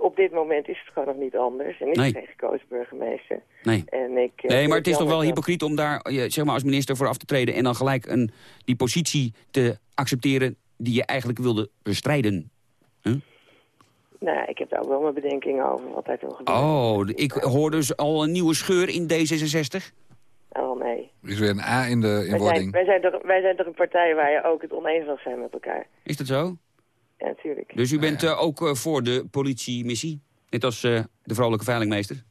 op dit moment is het gewoon nog niet anders. En ik Nee. ben gekozen burgemeester. Nee. En ik, eh, Nee, maar het is toch wel hypocriet om daar eh, zeg maar, als minister voor af te treden... en dan gelijk een, die positie te accepteren die je eigenlijk wilde bestrijden. Nou ja, ik heb daar ook wel mijn bedenkingen over wat daar toen gebeurde. Oh, ik hoor dus al een nieuwe scheur in D66. Oh nee. Er is weer een A in de in Wij zijn, wording. wij, zijn toch, wij zijn toch een partij waar je ook het oneens mag zijn met elkaar. Is dat zo? Ja, natuurlijk. Dus u bent eh, ook eh, voor de politiemissie? Net als eh, de vrolijke veilingmeester?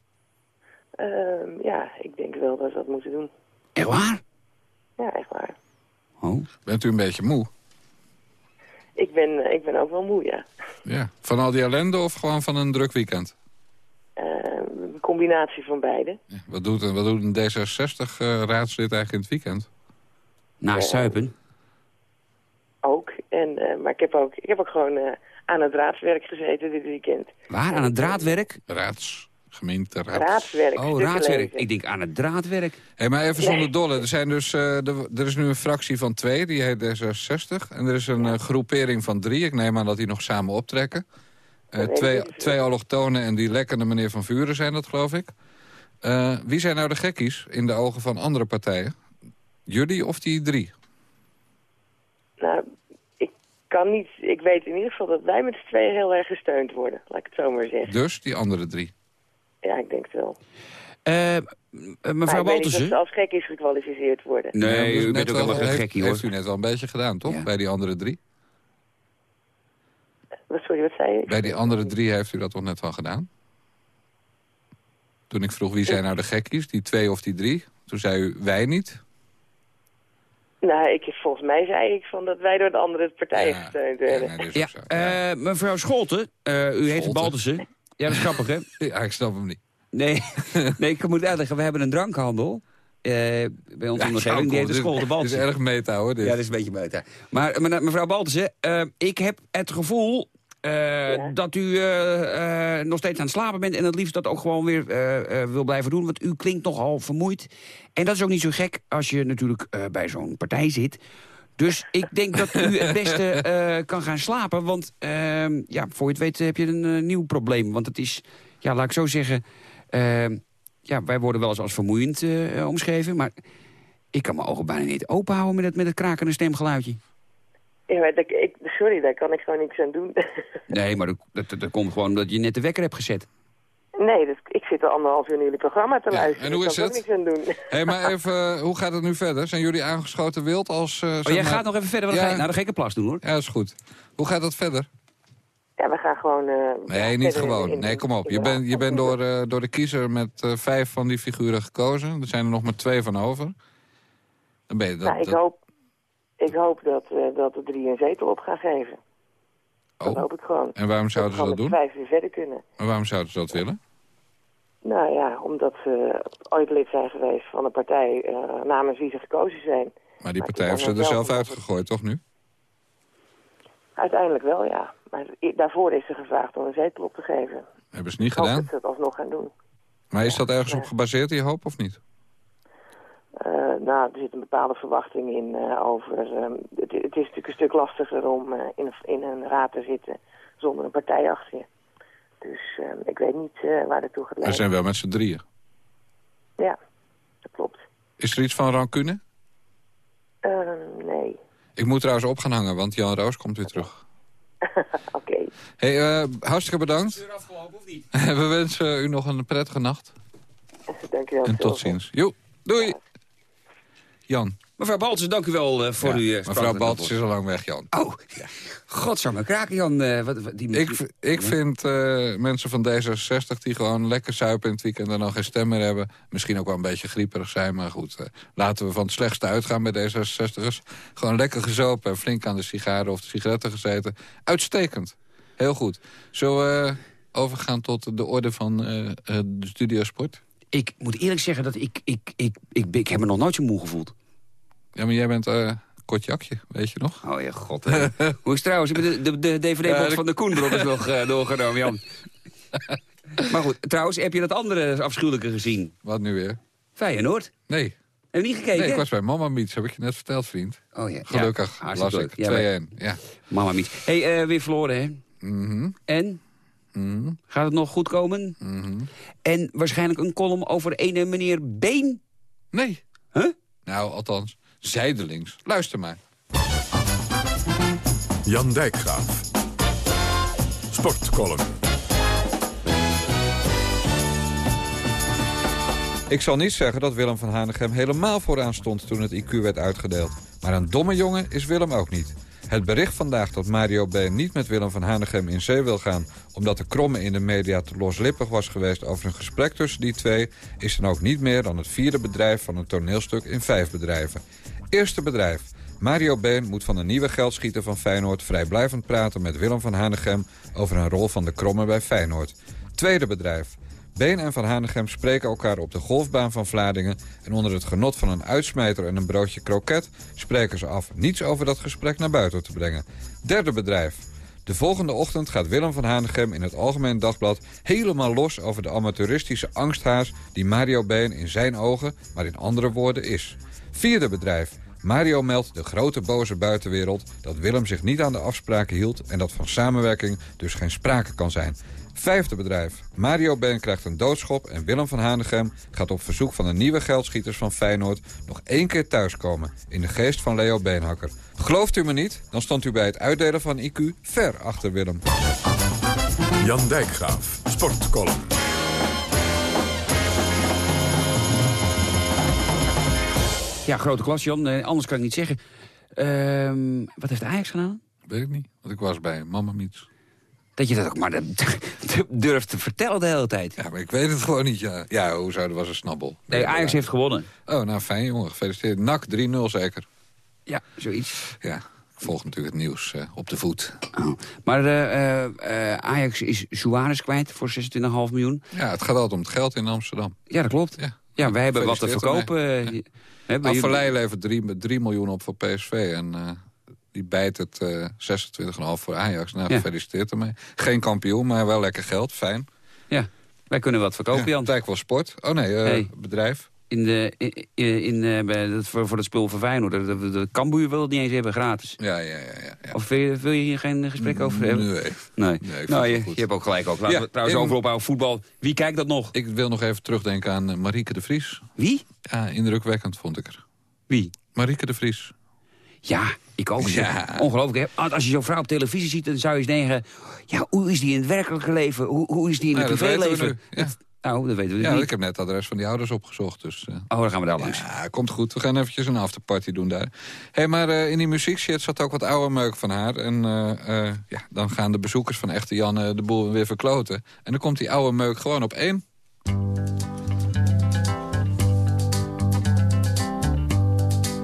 Ehm, ja, ik denk wel dat we dat moeten doen. Echt waar? Ja, echt waar. Oh. Bent u een beetje moe? Ik ben, ik ben ook wel moe, ja. Ja. Van al die ellende of gewoon van een druk weekend? Ehm, een combinatie van beide. Wat doet een, wat doet een D66-raadslid eigenlijk in het weekend? Naast zuipen? En, eh, maar ik heb ook, ik heb ook gewoon eh, aan het raadswerk gezeten dit weekend. Waar? Aan het draadwerk? Raads, gemeenteraad. Raadswerk. Oh, raadswerk. lezen. Ik denk aan het draadwerk. Hé, maar even Nee. zonder dolle. Er, zijn dus, eh, de- er is nu een fractie van twee, die heet D66. En er is een eh, groepering van drie. Ik neem aan dat die nog samen optrekken. Eh, ik twee, twee allochtonen en die lekkende meneer Van Vuren zijn dat, geloof ik. Eh, wie zijn nou de gekkies in de ogen van andere partijen? Jullie of die drie? Nou, kan niet... Ik weet in ieder geval dat wij met z'n tweeën heel erg gesteund worden. Laat ik het zo maar zeggen. Dus die andere drie. Ja, ik denk het wel. Eh, Maar mevrouw ik weet niet of ze Waltersen? als gek is gekwalificeerd worden. Nee, Ja, dus u bent ook wel- geen heeft, gekkie, hoor. Heeft u net wel een beetje gedaan, toch? Ja. Bij die andere drie? Wat, sorry, wat zei je? Bij die andere drie heeft u dat toch net wel gedaan? Toen ik vroeg wie zijn nou de gekkies, die twee of die drie? Toen zei u wij niet. Nou, ik, volgens mij zei ik van dat wij door de andere partijen Ja, gesteund Ja, werden. nee, dat is Ja. Ja. eh, mevrouw Scholten, eh, u heet. Baltersen. Ja, dat is grappig, hè? Ja, ik snap hem niet. Nee, nee, ik moet uitleggen. We hebben een drankhandel eh, bij onze omgeving. Die heet de Scholten Het is erg meta hoor. Dit. Ja, dat is een beetje buiten. Maar me- mevrouw Baltersen, eh, ik heb het gevoel eh, dat u eh, eh, nog steeds aan het slapen bent... en het liefst dat ook gewoon weer wil blijven doen. Want u klinkt nogal vermoeid. En dat is ook niet zo gek als je natuurlijk bij zo'n partij zit. Dus ik denk dat u het beste kan gaan slapen. Want ehm, ja, voor je het weet heb je een nieuw probleem. Want het is, ja, laat ik zo zeggen... ehm, ja, wij worden wel eens als vermoeiend omschreven. Maar ik kan mijn ogen bijna niet openhouden met het, met het krakende stemgeluidje. Ja, maar dat, ik, sorry, daar kan ik gewoon niks aan doen. Nee, maar dat, dat, dat komt gewoon omdat je net de wekker hebt gezet. nee, dat, ik zit al anderhalf uur naar jullie programma te Ja, luisteren. en hoe ik is kan er het? ook niks aan doen. Hé, maar even, eh, hoe gaat het nu verder? Zijn jullie aangeschoten wild als... eh, Oh, jij maar- gaat nog even verder, want Ja. ga je, nou, dan ga ik een plas doen, hoor. Ja, dat is goed. Hoe gaat dat verder? Ja, we gaan gewoon... eh, Nee, niet gewoon. in- Nee, kom op. in Je de bent, je bent door, eh, door de kiezer met eh, vijf van die figuren gekozen. Er zijn er nog maar twee van over. Dan ben je dat... Nou, ik dat- hoop, ik hoop dat, eh, dat de drie een zetel op gaan geven. Dat Oh. hoop ik gewoon. En waarom zouden ze dat doen? vijf weer verder kunnen. En waarom zouden ze dat willen? Nou ja, omdat ze ooit lid zijn geweest van een partij eh, namens wie ze gekozen zijn. Maar die Maar partij heeft ze er zelf uitgegooid, toch nu? Uiteindelijk wel, ja. Maar daarvoor is ze gevraagd om een zetel op te geven. Hebben ze niet Ik hoop gedaan. dat ze het alsnog gaan doen. Maar is dat ergens ja. op gebaseerd, die hoop, of niet? Eh, nou, er zit een bepaalde verwachting in eh, over... ehm, het, het is natuurlijk een stuk lastiger om eh, in, een, in een raad te zitten zonder een partij achter je. Dus ehm, ik weet niet eh, waar dat toe gaat We leiden. zijn wel met z'n drieën. Ja, dat klopt. Is er iets van rancune? Ehm, nee. Ik moet trouwens op gaan hangen, want Jan Roos komt weer terug. Oké. Hey, eh, hartstikke bedankt. We wensen u nog een prettige nacht. Dankjewel. En tot ziens. Jo, doei. Jan. Mevrouw Balters, dank u wel eh, voor Ja, uw... eh, Mevrouw Balters is al lang weg, Jan. Oh, godsamme kraken, Jan. eh, wat, wat- die Ik, ik vind mensen van D66 die gewoon lekker suipen in het weekend... en dan geen stem meer hebben, misschien ook wel een beetje grieperig zijn... maar goed, laten we van het slechtste uitgaan bij D66'ers. Gewoon lekker gezopen en flink aan de sigaren of de sigaretten gezeten. Uitstekend. Heel goed. Zullen we eh, overgaan tot de orde van de studiosport? Ik moet eerlijk zeggen dat ik, ik, ik, ik, ik, heb me nog nooit zo moe gevoeld. Ja, maar jij bent eh kort jakje, weet je nog? Oh ja, god. hè. Hoe is trouwens? Ik heb de, de, de DVD-box van de Koenbrok is nog eh, doorgenomen, Jan. maar goed, trouwens, heb je dat andere afschuwelijke gezien? Wat nu weer? Feyenoord? Nee. Heb je niet gekeken? Nee, ik was bij Mama Meets, heb ik je net verteld, vriend. Oh ja. Gelukkig, Ja, las ik. Ja, 2-1, wij- ja. Mama niet. Hé, hey, eh, weer verloren, hè? Mhm. En? Mhm. Gaat het nog goed komen? Mhm. En waarschijnlijk een column over ene meneer Been? Nee. Huh? Nou, althans, zijdelings. Luister maar. Jan Dijkgraaf. Sportcolumn. Ik zal niet zeggen dat Willem van Hanegem helemaal vooraan stond toen het IQ werd uitgedeeld. Maar een domme jongen is Willem ook niet. Het bericht vandaag dat Mario B. niet met Willem van Hanegem in zee wil gaan... omdat de kromme in de media te loslippig was geweest over een gesprek tussen die twee... is dan ook niet meer dan het vierde bedrijf van een toneelstuk in vijf bedrijven. Eerste bedrijf. Mario Been moet van de nieuwe geldschieter van Feyenoord... vrijblijvend praten met Willem van Hanegem over een rol van de kromme bij Feyenoord. Tweede bedrijf. Been en Van Hanegem spreken elkaar op de golfbaan van Vlaardingen... en onder het genot van een uitsmijter en een broodje kroket... spreken ze af niets over dat gesprek naar buiten te brengen. Derde bedrijf. De volgende ochtend gaat Willem van Hanegem in het Algemeen Dagblad... helemaal los over de amateuristische angsthaas... die Mario Been in zijn ogen, maar in andere woorden is. Vierde bedrijf. Mario meldt de grote boze buitenwereld dat Willem zich niet aan de afspraken hield... en dat van samenwerking dus geen sprake kan zijn. Vijfde bedrijf. Mario Ben krijgt een doodschop en Willem van Hanegem gaat op verzoek van de nieuwe geldschieters van Feyenoord nog één keer thuiskomen in de geest van Leo Beenhakker. Gelooft u me niet? Dan stond u bij het uitdelen van IQ ver achter Willem. Jan Dijkgraaf, Sportcolumn. Ja, grote klas, Jan. Eh, anders kan ik niet zeggen. Ehm, wat heeft Ajax gedaan? Weet ik niet, want ik was bij Mama Miets. Dat je dat ook maar durft te vertellen de hele tijd. Ja, maar ik weet het gewoon niet. Ja, ja hoe zou dat was een snabbel. Nee, Ajax heeft gewonnen. Oh, nou fijn jongen. Gefeliciteerd. NAC 3-0 zeker. Ja, zoiets. Ja, ik volg natuurlijk het nieuws uh, op de voet. Oh. Maar uh, uh, Ajax is Suarez kwijt voor 26,5 miljoen. Ja, het gaat altijd om het geld in Amsterdam. Ja, dat klopt. Ja, ja wij hebben wat te verkopen. Ja. Afvallei levert 3, miljoen op voor PSV. En die bijt het uh, 26,5 voor Ajax. Nou, gefeliciteerd ermee. Geen kampioen, maar wel lekker geld. Fijn. Ja, wij kunnen wat verkopen, ja, Jan. Het wel sport. Oh nee, hey. bedrijf. In de, in, in, uh, voor, voor het spul van Feyenoord. De, de, wil het niet eens hebben, gratis. Ja, ja, ja. ja. Of wil je, wil je, hier geen gesprek over hebben? Nee. Nee, nee nou, je, je, hebt ook gelijk ook. Laten ja, we trouwens over op voetbal. Wie kijkt dat nog? Ik wil nog even terugdenken aan Marieke de Vries. Wie? Ja, indrukwekkend vond ik er. Wie? Marieke de Vries. Ja, ik ook. Ja. Ongelooflijk. Hè? Als je zo'n vrouw op televisie ziet, dan zou je eens denken... ja, hoe is die in het werkelijke leven? Hoe, hoe is die in het nou, privéleven? Ja. Nou, dat weten we ja, niet. ik heb net het adres van die ouders opgezocht. Dus, uh... Oh, dan gaan we daar langs. Ja, komt goed. We gaan eventjes een afterparty doen daar. hey, maar uh, in die muziekshit zat ook wat oude meuk van haar. En uh, ja, dan gaan de bezoekers van Echte Janne de boel weer verkloten. En dan komt die oude meuk gewoon op één.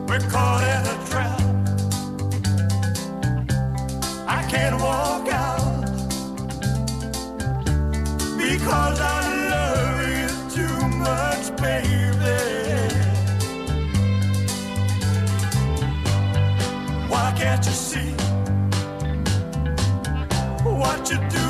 We're caught in a trap. I can't walk out because I Why can't you see what you're doing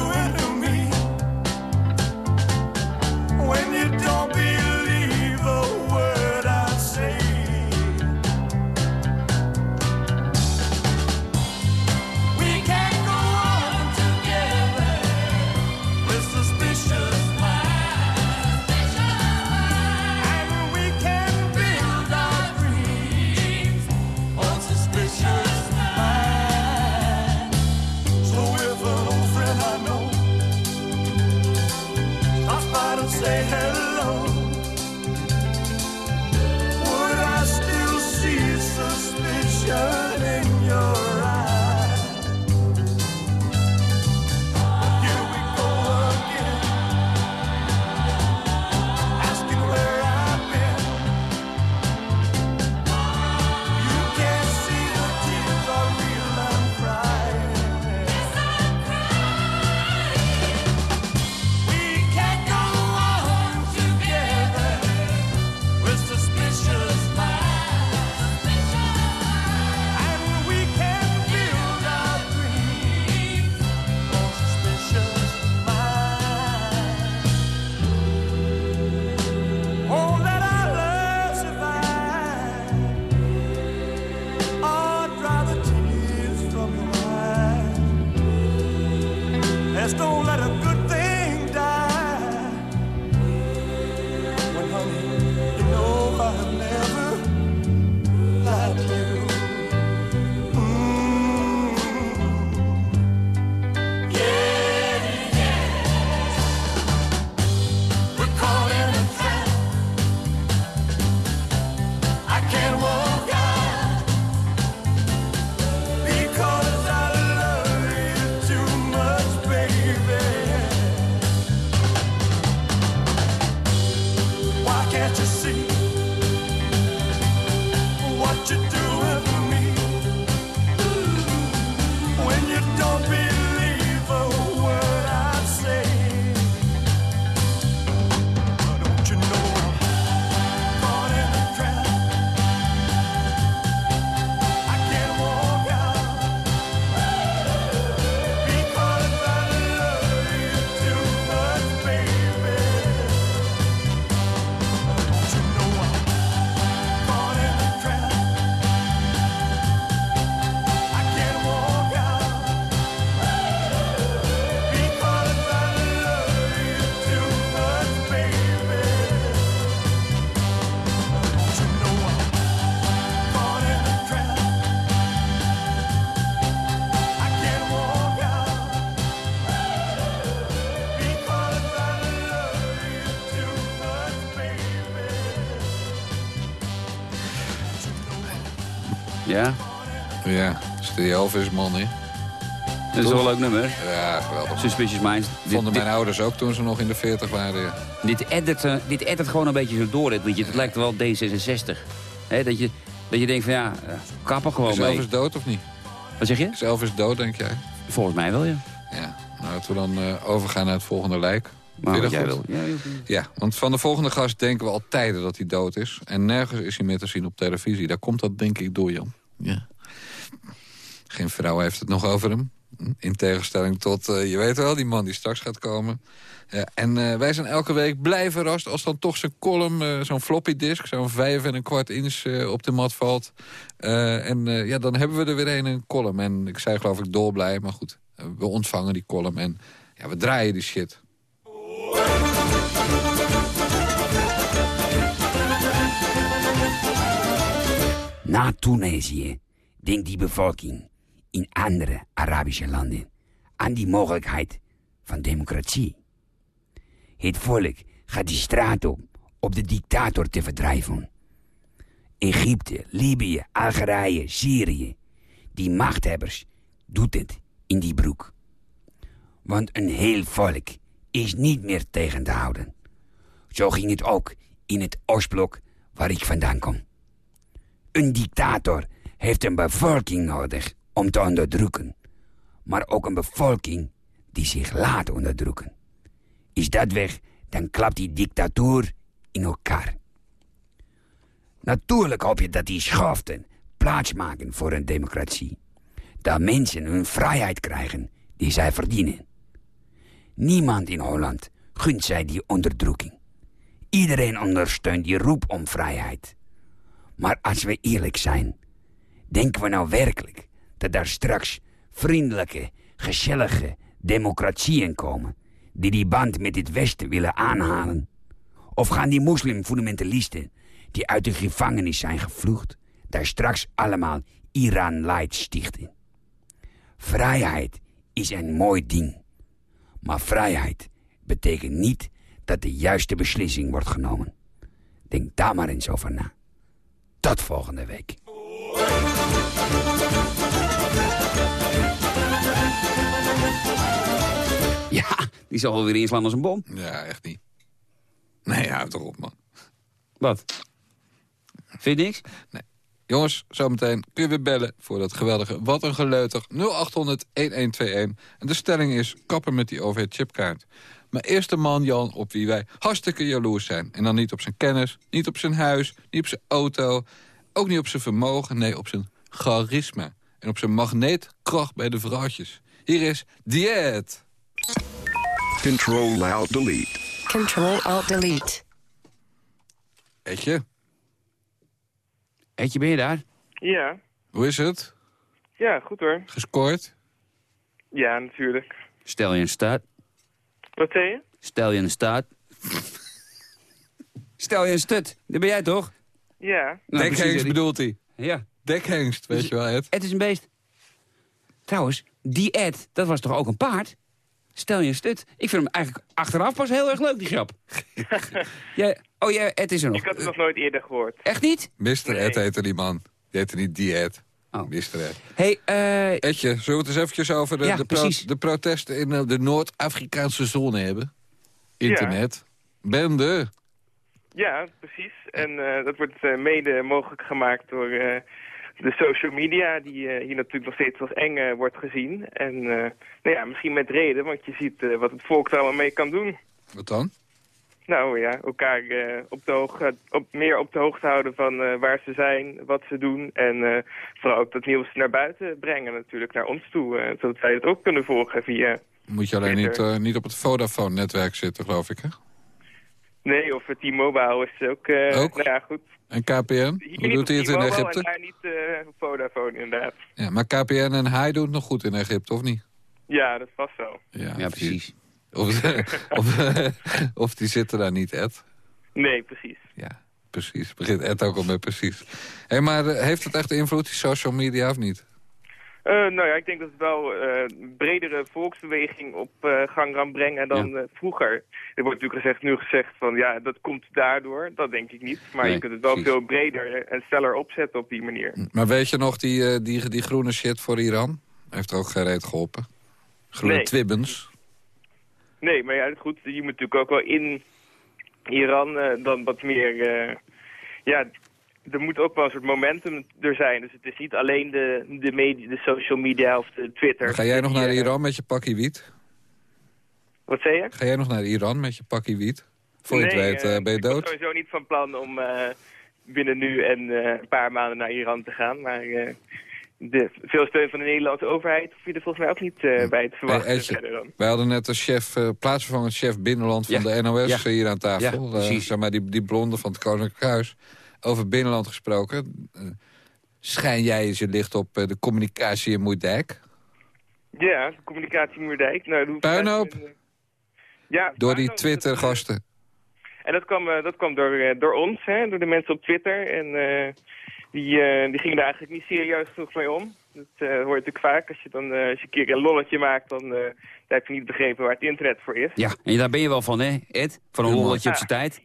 Ja? Ja, is die Elvis man, hè? Dat is wel een leuk nummer. Ja, geweldig. Suspicious Minds. Vonden Dit- mijn ouders ook toen ze nog in de 40 waren, ja. Dit eddert, eh, dit eddert gewoon een beetje zo door, dit liedje. Het lijkt wel D66. Hè, dat, je, dat je denkt van ja, eh, kap er gewoon Is mee. Elvis dood of niet? Wat zeg je? Is Elvis dood, denk jij? Volgens mij wel, ja. Ja. Nou, laten we dan eh, overgaan naar het volgende lijk. Maar wat dat jij wil. Ja, want van de volgende gast denken we al tijden dat hij dood is. En nergens is hij meer te zien op televisie. Daar komt dat denk ik door, Jan. Ja. Geen vrouw heeft het nog over hem. In tegenstelling tot, eh, je weet wel, die man die straks gaat komen. Ja, en eh, wij zijn elke week blij verrast als dan toch zijn column, eh, zo'n floppy disk, zo'n vijf en een kwart inch eh, op de mat valt. Eh, en eh, ja, dan hebben we er weer een, een column. En ik zei geloof ik dolblij, maar goed, eh, we ontvangen die column en ja, we draaien die shit. Na Tunesië denkt die bevolking in andere Arabische landen aan die mogelijkheid van democratie. Het volk gaat de straat op om de dictator te verdrijven. Egypte, Libië, Algerije, Syrië. Die machthebbers doet het in die broek. Want een heel volk is niet meer tegen te houden. Zo ging het ook in het Oostblok waar ik vandaan kom. Een dictator heeft een bevolking nodig om te onderdrukken. Maar ook een bevolking die zich laat onderdrukken. Is dat weg, dan klapt die dictatuur in elkaar. Natuurlijk hoop je dat die schoften plaats maken voor een democratie. Dat mensen hun vrijheid krijgen die zij verdienen. Niemand in Holland gunt zij die onderdrukking. Iedereen ondersteunt die roep om vrijheid. Maar als we eerlijk zijn, denken we nou werkelijk dat daar straks vriendelijke, gezellige democratieën komen die die band met het Westen willen aanhalen? Of gaan die moslimfundamentalisten die uit de gevangenis zijn gevlucht, daar straks allemaal Iran-light stichten? Vrijheid is een mooi ding. Maar vrijheid betekent niet dat de juiste beslissing wordt genomen. Denk daar maar eens over na. Tot volgende week. Ja, die zal wel weer inslaan als een bom. Ja, echt niet. Nee, houd toch op, man. Wat? Vind je niks? Nee. Jongens, zometeen kun je weer bellen voor dat geweldige Wat een Geleuter 0800-1121. En de stelling is kappen met die overhead-chipkaart. Maar eerst de man, Jan, op wie wij hartstikke jaloers zijn. En dan niet op zijn kennis, niet op zijn huis, niet op zijn auto... ook niet op zijn vermogen, nee, op zijn charisma. En op zijn magneetkracht bij de vrouwtjes. Hier is Diet. Control Alt Delete. Control Alt Delete. Etje, Etje, ben je daar? Ja, hoe is het? ja, goed hoor. Gescoord? Ja, natuurlijk. Stel je een staat. Wat zei je? Stel je een staat. Stel je een stut. Dat ben jij toch? Ja. Nou, Dekhengst bedoelt hij. Ja. Dekhengst, weet je wel, Ed? Ed is een beest. Trouwens, die Ed, dat was toch ook een paard? Stel je een stut. Ik vind hem eigenlijk achteraf pas heel erg leuk, die grap. jij, oh ja, Ed is er nog. Ik had het nog nooit eerder gehoord. Echt niet? Mr. Ed heette die man. Die heette niet die Ed. Oh. Ed. Hey, eh... Etje, zullen we het eens eventjes over de, Ja, de, pro- precies. de protesten in eh, de Noord-Afrikaanse zone hebben? Internet. Bende. Ja, precies. En eh, dat wordt eh, mede mogelijk gemaakt door eh, de social media... die eh, hier natuurlijk nog steeds als eng wordt gezien. En eh, nou ja, misschien met reden, want je ziet eh, wat het volk er allemaal mee kan doen. Wat dan? Nou ja, elkaar eh, op de hoogte, op, meer op de hoogte houden van eh, waar ze zijn, wat ze doen. En eh, vooral ook dat nieuws naar buiten brengen natuurlijk, naar ons toe. eh, zodat wij het ook kunnen volgen via... Moet je alleen niet, eh, niet op het Vodafone-netwerk zitten, geloof ik, hè? Nee, of het T-Mobile is ook... eh, Ook? Nou ja, goed. En KPN? Hier Hoe doet hij het in Egypte? En daar niet eh, Vodafone, inderdaad. Ja, maar KPN en hij doen het nog goed in Egypte, of niet? Ja, dat was zo. Ja, precies. Of, of, of die zitten daar niet, Ed? Nee, precies. Ja, precies. Begint Ed ook al met precies. Hé, maar eh, heeft het echt invloed, die social media, of niet? Eh, nou ja, ik denk dat het wel eh, een bredere volksbeweging op eh, gang kan brengen dan eh, vroeger. Er wordt natuurlijk gezegd, nu gezegd van ja, dat komt daardoor. Dat denk ik niet. Maar Nee, je kunt het wel precies. veel breder en sneller opzetten op die manier. Maar weet je nog, die, eh, die, die groene shit voor Iran? Heeft ook geen reet geholpen. Groene Nee. twibbens. Nee, maar ja, goed, je moet natuurlijk ook wel in Iran eh, dan wat meer... eh, ja, er moet ook wel een soort momentum er zijn. Dus het is niet alleen de, de, media, de social media of de Twitter. Ga jij nog naar eh, Iran met je pakje wiet? Wat zei je? Ga jij nog naar Iran met je pakje wiet? Voor je het weet eh, ben je Ik was dood? sowieso niet van plan om binnen nu en een paar maanden naar Iran te gaan. Maar de, veel steun van de Nederlandse overheid hoef je er volgens mij ook niet eh, bij te verwachten. Hey, Edje, verder dan. wij hadden net een chef, eh, plaatsvervangend chef binnenland van de NOS Ja. eh, hier aan tafel. Ja, Eh, zeg maar die, die blonde van het Koninklijk Huis. Over binnenland gesproken. Schijn jij eens je licht op eh, de communicatie in Moerdijk? Ja, de communicatie Moerdijk. Nou, Puinhoop? Ja, Door die Twitter-gasten. En dat kwam, dat kwam door, door ons, hè, door de mensen op Twitter. En eh, die, eh, die gingen daar eigenlijk niet serieus genoeg mee om. Dat eh, hoor je natuurlijk vaak. Als je, dan, eh, als je een keer een lolletje maakt, dan, eh, dan heb je niet begrepen waar het internet voor is. Ja, en daar ben je wel van, hè, Ed? Van een lolletje op zijn tijd.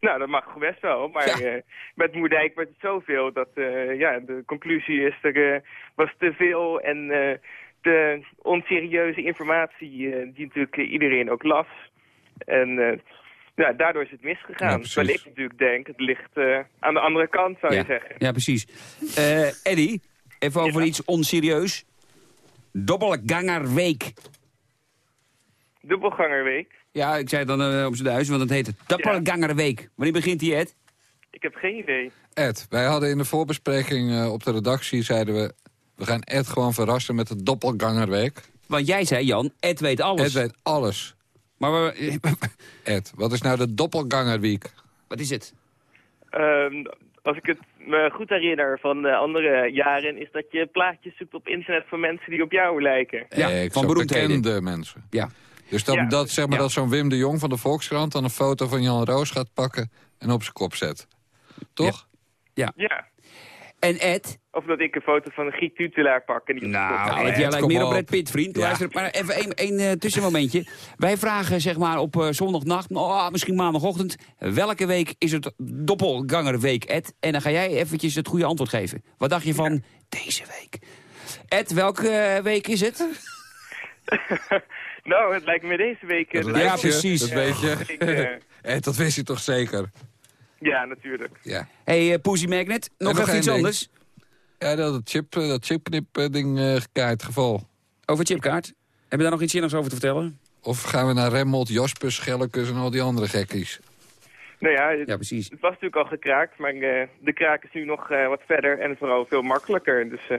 Nou, dat mag best wel. Maar eh, met Moerdijk werd het zoveel dat eh, ja, de conclusie is er eh, was te veel en eh, de onserieuze informatie eh, die natuurlijk iedereen ook las. En eh, ja, daardoor is het misgegaan. Ja. Terwijl ik natuurlijk denk, het ligt eh, aan de andere kant, zou je zeggen. Ja, precies. Eh Eddie, even over iets onserieus. Doppelgangerweek. Dubbelgangerweek. Ja, ik zei het dan eh, op zijn Duits, want het heet Doppelgangerweek. Wanneer begint die, Ed? Ik heb geen idee. Ed, wij hadden in de voorbespreking eh, op de redactie... zeiden we, we gaan Ed gewoon verrassen met de Doppelgangerweek. Want jij zei, Jan, Ed weet alles. Ed weet alles. Maar we, Ed, wat is nou de Doppelgangerweek? Wat is het? Ehm, als ik het me goed herinner van eh, andere jaren... is dat je plaatjes zoekt op internet van mensen die op jou lijken. Eh, van beroemdheden. bekende mensen. Ja. Dus dan, Ja. dat, zeg maar Ja. dat zo'n Wim de Jong van de Volkskrant... dan een foto van Jan Roos gaat pakken en op zijn kop zet. Toch? Ja. Ja. En Ed? Of dat ik een foto van een Giet Tutelaar pak. En die Nou, Ed, jij lijkt meer op Brad Pitt, vriend. Ja. Luister, maar even één één, eh, tussenmomentje. Wij vragen zeg maar op eh, zondagnacht, oh, misschien maandagochtend... welke week is het doppelgangerweek, Ed? En dan ga jij eventjes het goede antwoord geven. Wat dacht je van deze week? Ed, welke eh, week is het? Nou, het lijkt me deze week... je, week, Dat weet je. eh, Ed, dat wist je toch zeker? Ja, natuurlijk. Ja. hey, eh, Pussy Magnet, nog En nog even iets ding. anders. Ja, dat chip, eh, dat chipknip-ding eh gekaaid geval. Over chipkaart. Heb je daar nog iets zinnigs over te vertellen? Of gaan we naar Remmelt, Jasper, Schellekes en al die andere gekkies? Nou ja, het, ja, precies. het was natuurlijk al gekraakt, maar eh, de kraak is nu nog eh, wat verder en vooral veel makkelijker. Dus eh,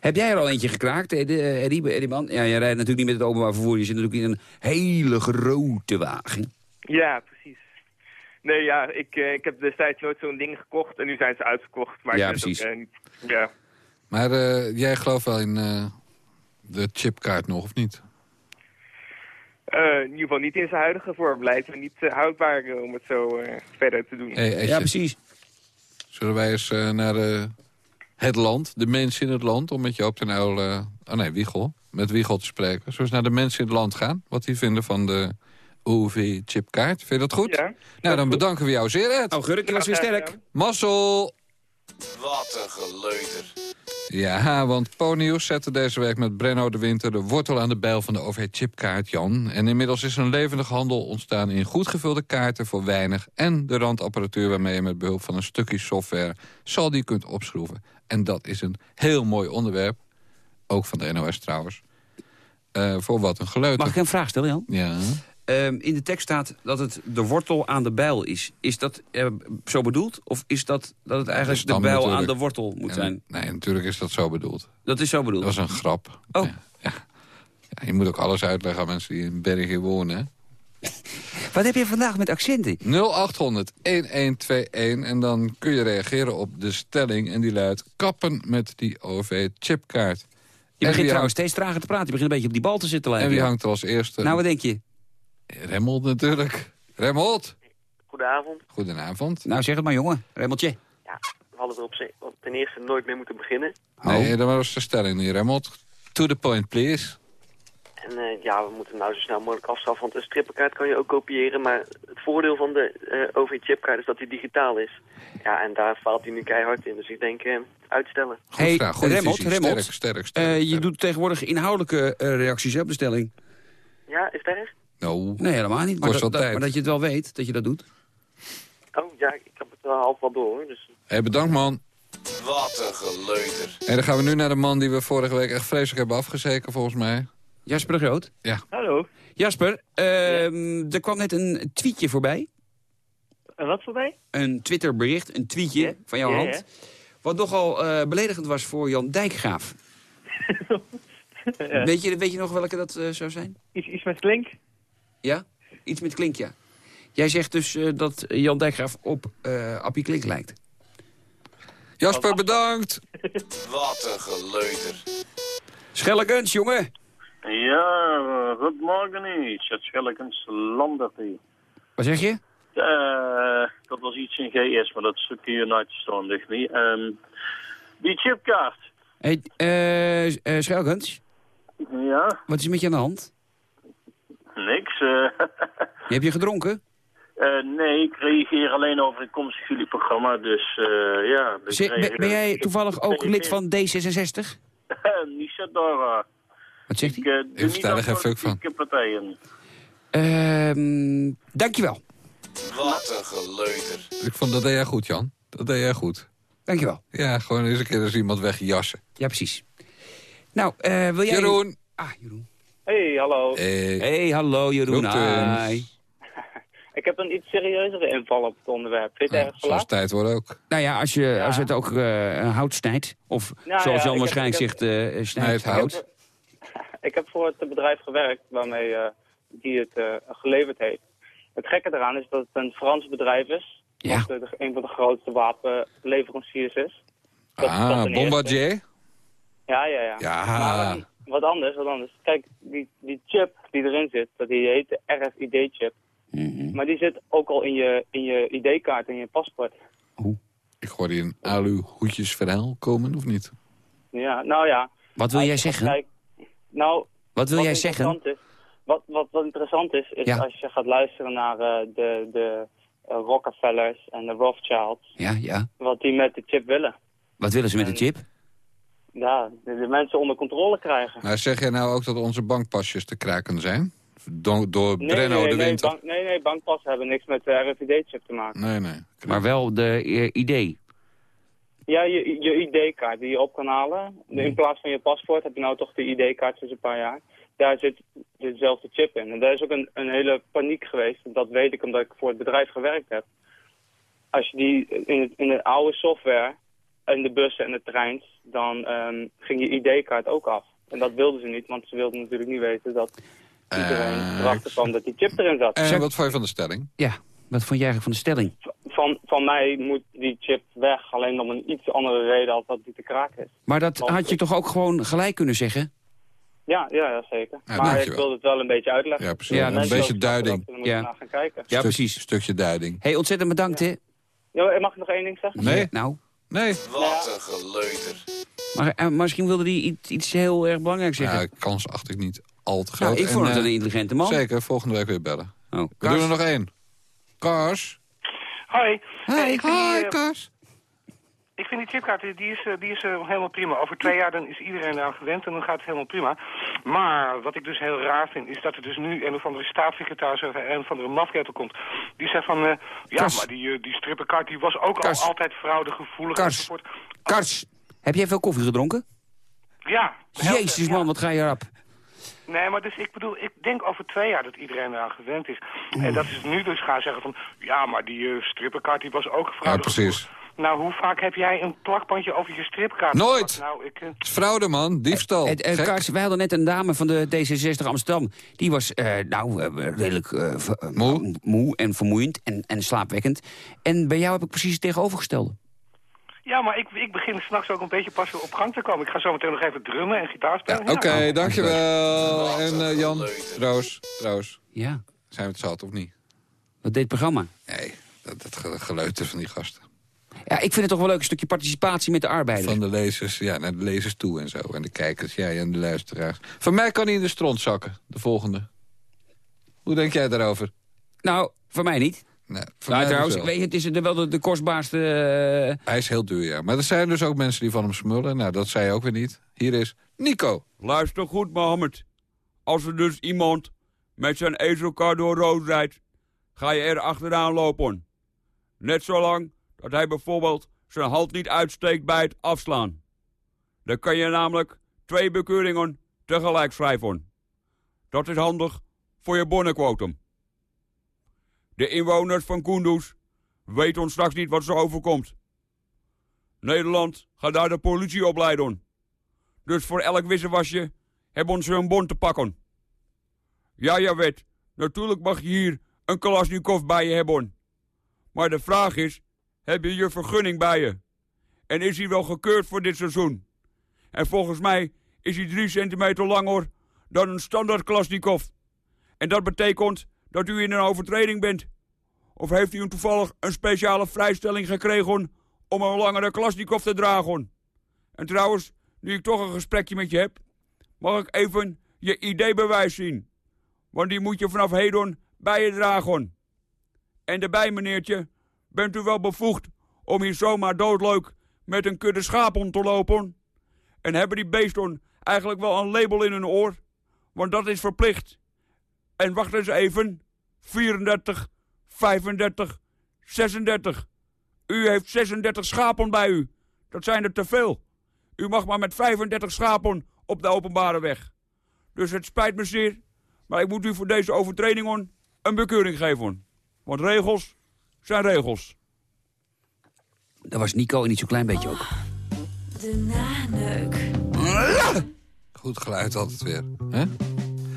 Heb jij er al eentje gekraakt, Eddie, Eddie, Eddie man? Ja, jij rijdt natuurlijk niet met het openbaar vervoer. Je zit natuurlijk in een hele grote wagen. ja, precies. Nee, ja, ik, eh, ik heb destijds nooit zo'n ding gekocht en nu zijn ze uitverkocht. Maar Ja, precies. ook, eh, niet- ja. Maar eh, jij gelooft wel in eh, de chipkaart nog, of niet? Eh, in ieder geval niet in zijn huidige vorm. Lijkt me niet houdbaar om het zo eh, verder te doen. Hey, Edje, precies. Zullen wij eens eh, naar het land, de mensen in het land... om met Joop ten Uyl, eh oh nee, Wiegel, met Wiegel te spreken. Zullen we eens naar de mensen in het land gaan? Wat die vinden van de OV-chipkaart. Vind je dat goed? Ja. Nou, dan bedanken we jou zeer, Ed. Oh, Gurk, je was weer sterk. Mazzel! Wat een geleuter. Ja, want Ponius zette deze week met Brenno de Winter... de wortel aan de bijl van de OV-chipkaart, Jan. En inmiddels is een levendige handel ontstaan in goed gevulde kaarten voor weinig... en de randapparatuur waarmee je met behulp van een stukje software... zal die kunt opschroeven. En dat is een heel mooi onderwerp, ook van de NOS trouwens... Eh, voor wat een geleuter. Mag ik een vraag stellen, Jan? Ja. Ehm, in de tekst staat dat het de wortel aan de bijl is. Is dat eh, zo bedoeld? Of is dat dat het eigenlijk de bijl aan de wortel moet En- zijn? Nee, natuurlijk is dat zo bedoeld. Dat is zo bedoeld? Dat was een grap. Oh. Ja, ja. Ja, je moet ook alles uitleggen aan mensen die in Bergen wonen, hè? Wat heb je vandaag met accenten? 0800 1121 en dan kun je reageren op de stelling en die luidt kappen met die OV-chipkaart. Je begint trouwens steeds trager te praten. Je begint een beetje op die bal te zitten En lijken. wie hangt er als eerste? Nou, wat denk je? Remmold natuurlijk. Remmold, Goedenavond. goedenavond. Nou, zeg het maar, jongen. Remmeltje. We hadden er op z'n- op ten eerste nooit meer moeten beginnen. Nee, dat was de stelling niet, Remmelt. To the point, please. En eh, ja, we moeten nou zo snel mogelijk afschaffen, want een strippenkaart kan je ook kopiëren. Maar het voordeel van de eh OV-chipkaart is dat hij digitaal is. Ja, en daar faalt hij nu keihard in. Dus ik denk eh, uitstellen. hey, vraag, goede Remmelt, visie. Remmelt, Sterk, sterk, eh, je doet tegenwoordig inhoudelijke reacties hè, op de stelling. Ja, is het erg? Nou, Nee, helemaal niet. Maar, Kost dat, wel dat- tijd. maar dat je het wel weet, dat je dat doet. Oh ja, ik heb het wel half wel door. hoor, Dus... hey, bedankt man. Wat een geleuter. En dan gaan we nu naar de man die we vorige week echt vreselijk hebben afgezeken, volgens mij. Jasper de Groot. Ja. Hallo. Jasper, ehm, er kwam net een tweetje voorbij. En wat voorbij? Een Twitterbericht, een tweetje van jouw Ja, ja. hand. Wat nogal eh, beledigend was voor Jan Dijkgraaf. Ja. Weet, je, weet je nog welke dat eh, zou zijn? Iets, iets met klink? Ja? Iets met Klink, ja. Jij zegt dus eh, dat Jan Dijkgraaf op eh Appie Klink lijkt. Jasper, bedankt. Wat een geleuter. Schellekens, jongen. Ja, uh, goedemorgen niet. Het Schellekens landert hier. Wat zeg je? Eh, dat was iets in GS, maar dat stukje United Storm ligt niet. Ehm, die chipkaart. Hey, Schellekens, Ja, wat is er met je aan de hand? Eh. Heb je gedronken? Eh, nee, ik reageer alleen over de komst van jullie programma, dus eh, ja. Zit- ben, reageer- ben jij toevallig ook lid van D66? niet zo door. Wat zegt Ik hij? Ik niet versta er geen fuck van. partijen. Ehm dankjewel. Wat een geleuter. Ik vond dat deed jij goed, Jan. Dat deed jij goed. Dankjewel. Ja, gewoon eens een keer eens iemand wegjassen. Ja, precies. Nou, eh, wil jij... Jeroen. Ah, Jeroen. Hey, hallo. Hey. Hey, hallo Jeroen. Hi. Ik heb een iets serieuzere inval op het onderwerp. Vind je het erg Zoals tijd wordt ook. Nou ja, als, je, als het ook eh, een hout snijdt, of Nou zoals ja, Jan waarschijnlijk heb- zegt, eh snijdt hout. Ik heb voor het bedrijf gewerkt waarmee eh, die het eh, geleverd heeft. Het gekke eraan is dat het een Frans bedrijf is. Ja. Wat een van de grootste wapenleveranciers is. Dat- dat Ah, eerste. Bombardier? Ja, ja, ja. Ja. Maar wat, anders, wat anders. Kijk, die, die chip die erin zit, dat die heet de RFID-chip. Mhm. Maar die zit ook al in je, in je ID-kaart, in je paspoort. Ik hoorde hier een alu hoedjes verhaal komen, of niet? Ja, nou ja. Wat wil jij zeggen? nou, Wat wil jij zeggen? Is, wat, wat, wat interessant is, is Ja. als je gaat luisteren naar eh, de, de eh, Rockefellers en de Rothschilds, Ja, ja. wat die met de chip willen. Wat willen ze met de chip? Ja, de, de mensen onder controle krijgen. Maar zeg jij nou ook dat onze bankpasjes te kraken zijn? Door, door Nee, Brenno nee, de nee, winter? bank, nee, nee, bankpassen hebben niks met de RFID-chip te maken. Nee, nee. Maar wel de eh, idee. Ja, je, je ID-kaart die je op kan halen. In plaats van je paspoort heb je nou toch de ID-kaart sinds een paar jaar. Daar zit dezelfde chip in. En daar is ook een, een hele paniek geweest. Dat weet ik omdat ik voor het bedrijf gewerkt heb. Als je die in, het, in de oude software, in de bussen en de treins, dan ehm, ging je ID-kaart ook af. En dat wilden ze niet, want ze wilden natuurlijk niet weten dat iedereen Eh, erachter kwam dat die chip erin zat. En wat vond je van de stelling? Ja, wat vond jij eigenlijk van de stelling? Van, van mij moet die chip weg, alleen om een iets andere reden als dat die te kraken is. Maar dat had je toch ook gewoon gelijk kunnen zeggen? Ja, ja, ja zeker. Ja, maar ik wilde het wel een beetje uitleggen. Ja, precies. Ja, een beetje duiding. dat Ja. naar gaan kijken. Ja, precies. Stukje duiding. hey, ontzettend bedankt, hè? Ja, mag ik nog één ding zeggen? Nee? Nou, Nee. Wat een geleuter. maar eh, misschien wilde hij iets, iets heel erg belangrijks zeggen. Ja, kans acht ik niet al te groot. nou, ik vond En, het een eh, intelligente man. Zeker, volgende week weer bellen. Oh, We Kars. doen er nog één. Kars. Hoi. Die, hi, Kars. Ik vind die chipkaart, die is, eh, die is eh, helemaal prima. Over twee jaar dan is iedereen eraan gewend en dan gaat het helemaal prima. Maar wat ik dus heel raar vind, is dat er dus nu een of andere staatssecretaris of een of andere mafketel komt. Die zegt van, eh, ja, Kars. maar die, eh, die strippenkaart die was ook Kars. al altijd fraudegevoelig Kars. enzovoort. Kars, heb jij veel koffie gedronken? Ja. Jezus man, wat ga je rap. Nee, maar dus ik bedoel, ik denk over twee jaar dat iedereen eraan gewend is. En dat is nu dus gaan zeggen van, ja, maar die eh, strippenkaart die was ook Ja, fraudegevoelig. precies. Nou, hoe vaak heb jij een plakbandje over je stripkaart? Nooit. gehad? Nou, ik... eh, Het is fraude, man. Diefstal. Eh, eh. Kars, wij hadden net een dame van de D66 Amsterdam. Die was eh, nou eh, redelijk eh, eh, Moe? moe en vermoeiend en, en slaapwekkend. En bij jou heb ik precies het tegenovergestelde. Ja, maar ik, ik begin s'nachts ook een beetje pas weer op gang te komen. Ik ga zo meteen nog even drummen en gitaar spelen. Oké, Ja. dankjewel. En eh, Jan, trouwens, trouwens, Ja, zijn we het zat of niet? wat deed het programma? Nee, dat, dat ge- geleuter van die gasten. Ja, ik vind het toch wel leuk een stukje participatie met de arbeiders. Van de lezers, ja, naar de lezers toe en zo. En de kijkers, ja, en de luisteraars. Van mij kan hij in de stront zakken, de volgende. Hoe denk jij daarover? Nou, voor mij niet. Nee, voor Nou, mij trouwens, ik weet, het is de, wel de, de kostbaarste... eh, Hij is heel duur, ja. Maar er zijn dus ook mensen die van hem smullen. Nou, dat zei je ook weer niet. Hier is Nico. Luister goed, Mohammed. Als er dus iemand met zijn ezelkar door rood rijdt, ga je er achteraan lopen. Net zolang dat hij bijvoorbeeld zijn hand niet uitsteekt bij het afslaan. Dan kan je namelijk twee bekeuringen tegelijk schrijven. Dat is handig voor je bonnenquotum. De inwoners van Kunduz weten straks niet wat ze overkomt. Nederland gaat daar de politie opleiden. Dus voor elk wissewasje hebben ze een bon te pakken. Ja, ja, wet. Natuurlijk mag je hier een Kalashnikov bij je hebben. Maar de vraag is, heb je je vergunning bij je? En is hij wel gekeurd voor dit seizoen? En volgens mij is hij drie centimeter langer dan een standaard Kalashnikov. En dat betekent dat u in een overtreding bent. Of heeft u toevallig een speciale vrijstelling gekregen om een langere Kalashnikov te dragen? En trouwens, nu ik toch een gesprekje met je heb, mag ik even je ID-bewijs zien. Want die moet je vanaf heden bij je dragen. En daarbij, meneertje, bent u wel bevoegd om hier zomaar doodleuk met een kudde schapen te lopen? En hebben die beesten eigenlijk wel een label in hun oor? Want dat is verplicht. En wacht eens even. 34, 35, 36. U heeft 36 schapen bij u. Dat zijn er te veel. U mag maar met 35 schapen op de openbare weg. Dus het spijt me zeer, maar ik moet u voor deze overtredingen een bekeuring geven. Want regels zijn regels. Dat was Nico en niet zo'n klein beetje ook. De naneuk. Goed geluid altijd weer. Hè?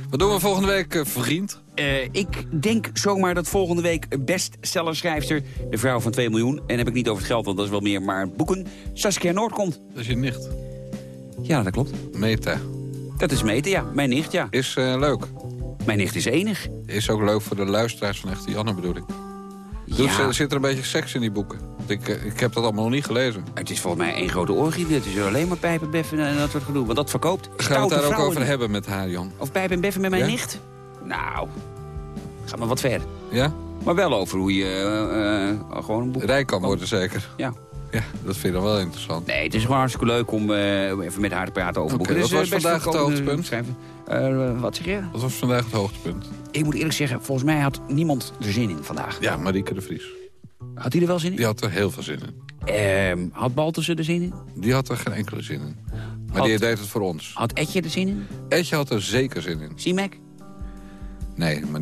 Wat doen we volgende week, eh, vriend? Eh, ik denk zomaar dat volgende week bestsellerschrijfster... de vrouw van 2 miljoen, en heb ik niet over het geld, want dat is wel meer... maar boeken, Saskia Noord komt. Dat is je nicht. Ja, dat klopt. Meta. Dat is Meta, ja. Mijn nicht, ja. Is eh, leuk. Mijn nicht is enig. Is ook leuk voor de luisteraars van Echte Janne, bedoel ik. Ja. Dus, eh, zit er een beetje seks in die boeken? Ik, eh, ik heb dat allemaal nog niet gelezen. Het is volgens mij één grote orgie. Het is alleen maar pijpen, beffen en dat soort gedoe. Want dat verkoopt. Gaan we het daar ook over hebben met haar, Jan? Of pijpen en beffen met mijn Ja? nicht? Nou, ga maar wat ver. Ja? Maar wel over hoe je eh, gewoon een boek... Rijk kan worden, zeker. Ja. Ja, dat vind ik dan wel interessant. Nee, het is gewoon hartstikke leuk om eh, even met haar te praten over Oké, boeken. wat Dus, was eh, vandaag het voorkomende hoogtepunt? Eh, wat zeg je? Wat was vandaag het hoogtepunt? Ik moet eerlijk zeggen, volgens mij had niemand er zin in vandaag. Ja, Marieke de Vries. Had hij er wel zin in? Die had er heel veel zin in. Ehm, had Baltussen er zin in? Die had er geen enkele zin in. Maar Had- die deed het voor ons. Had Etje er zin in? Etje had er zeker zin in. C-Mac? Nee, maar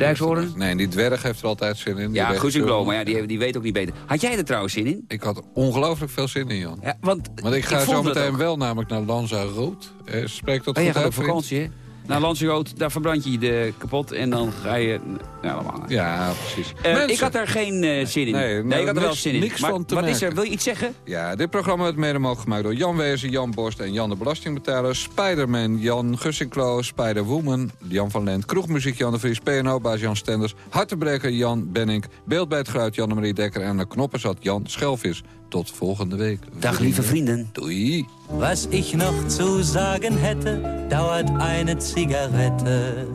Nee, die dwerg heeft er altijd zin in. Ja, regisseur. Guusje maar ja, die, die weet ook niet beter. Had jij er trouwens zin in? Ik had ongelooflijk veel zin in, Jan. Ja, want Want ik ga ik zo meteen wel namelijk naar Lanzarote. Eh, spreekt dat Oh, goed uit, op vakantie, hè? Naar Lanzarote, daar verbrand je je de kapot en dan ga je... Ja. Ja, precies. Eh, ik had er geen eh, zin in. Nee, Nee, ik had er wel zin in. niks maar van te wat is er? Wil je iets zeggen? Ja, dit programma werd mede mogelijk gemaakt door Jan Wezen, Jan Borst en Jan de Belastingbetaler. Spiderman, Jan Gussinklo, Spiderwoman, Jan van Lent. Kroegmuziek, Jan de Vries, PNO-baas Jan Stenders. Hartebreker, Jan Benink. Beeld bij het geluid, Jan-Marie Dekker. En de knoppen zat Jan Schelvis. Tot volgende week. Dag, lieve vrienden. Doei. Was ich noch zu sagen hätte, dauert eine Zigarette.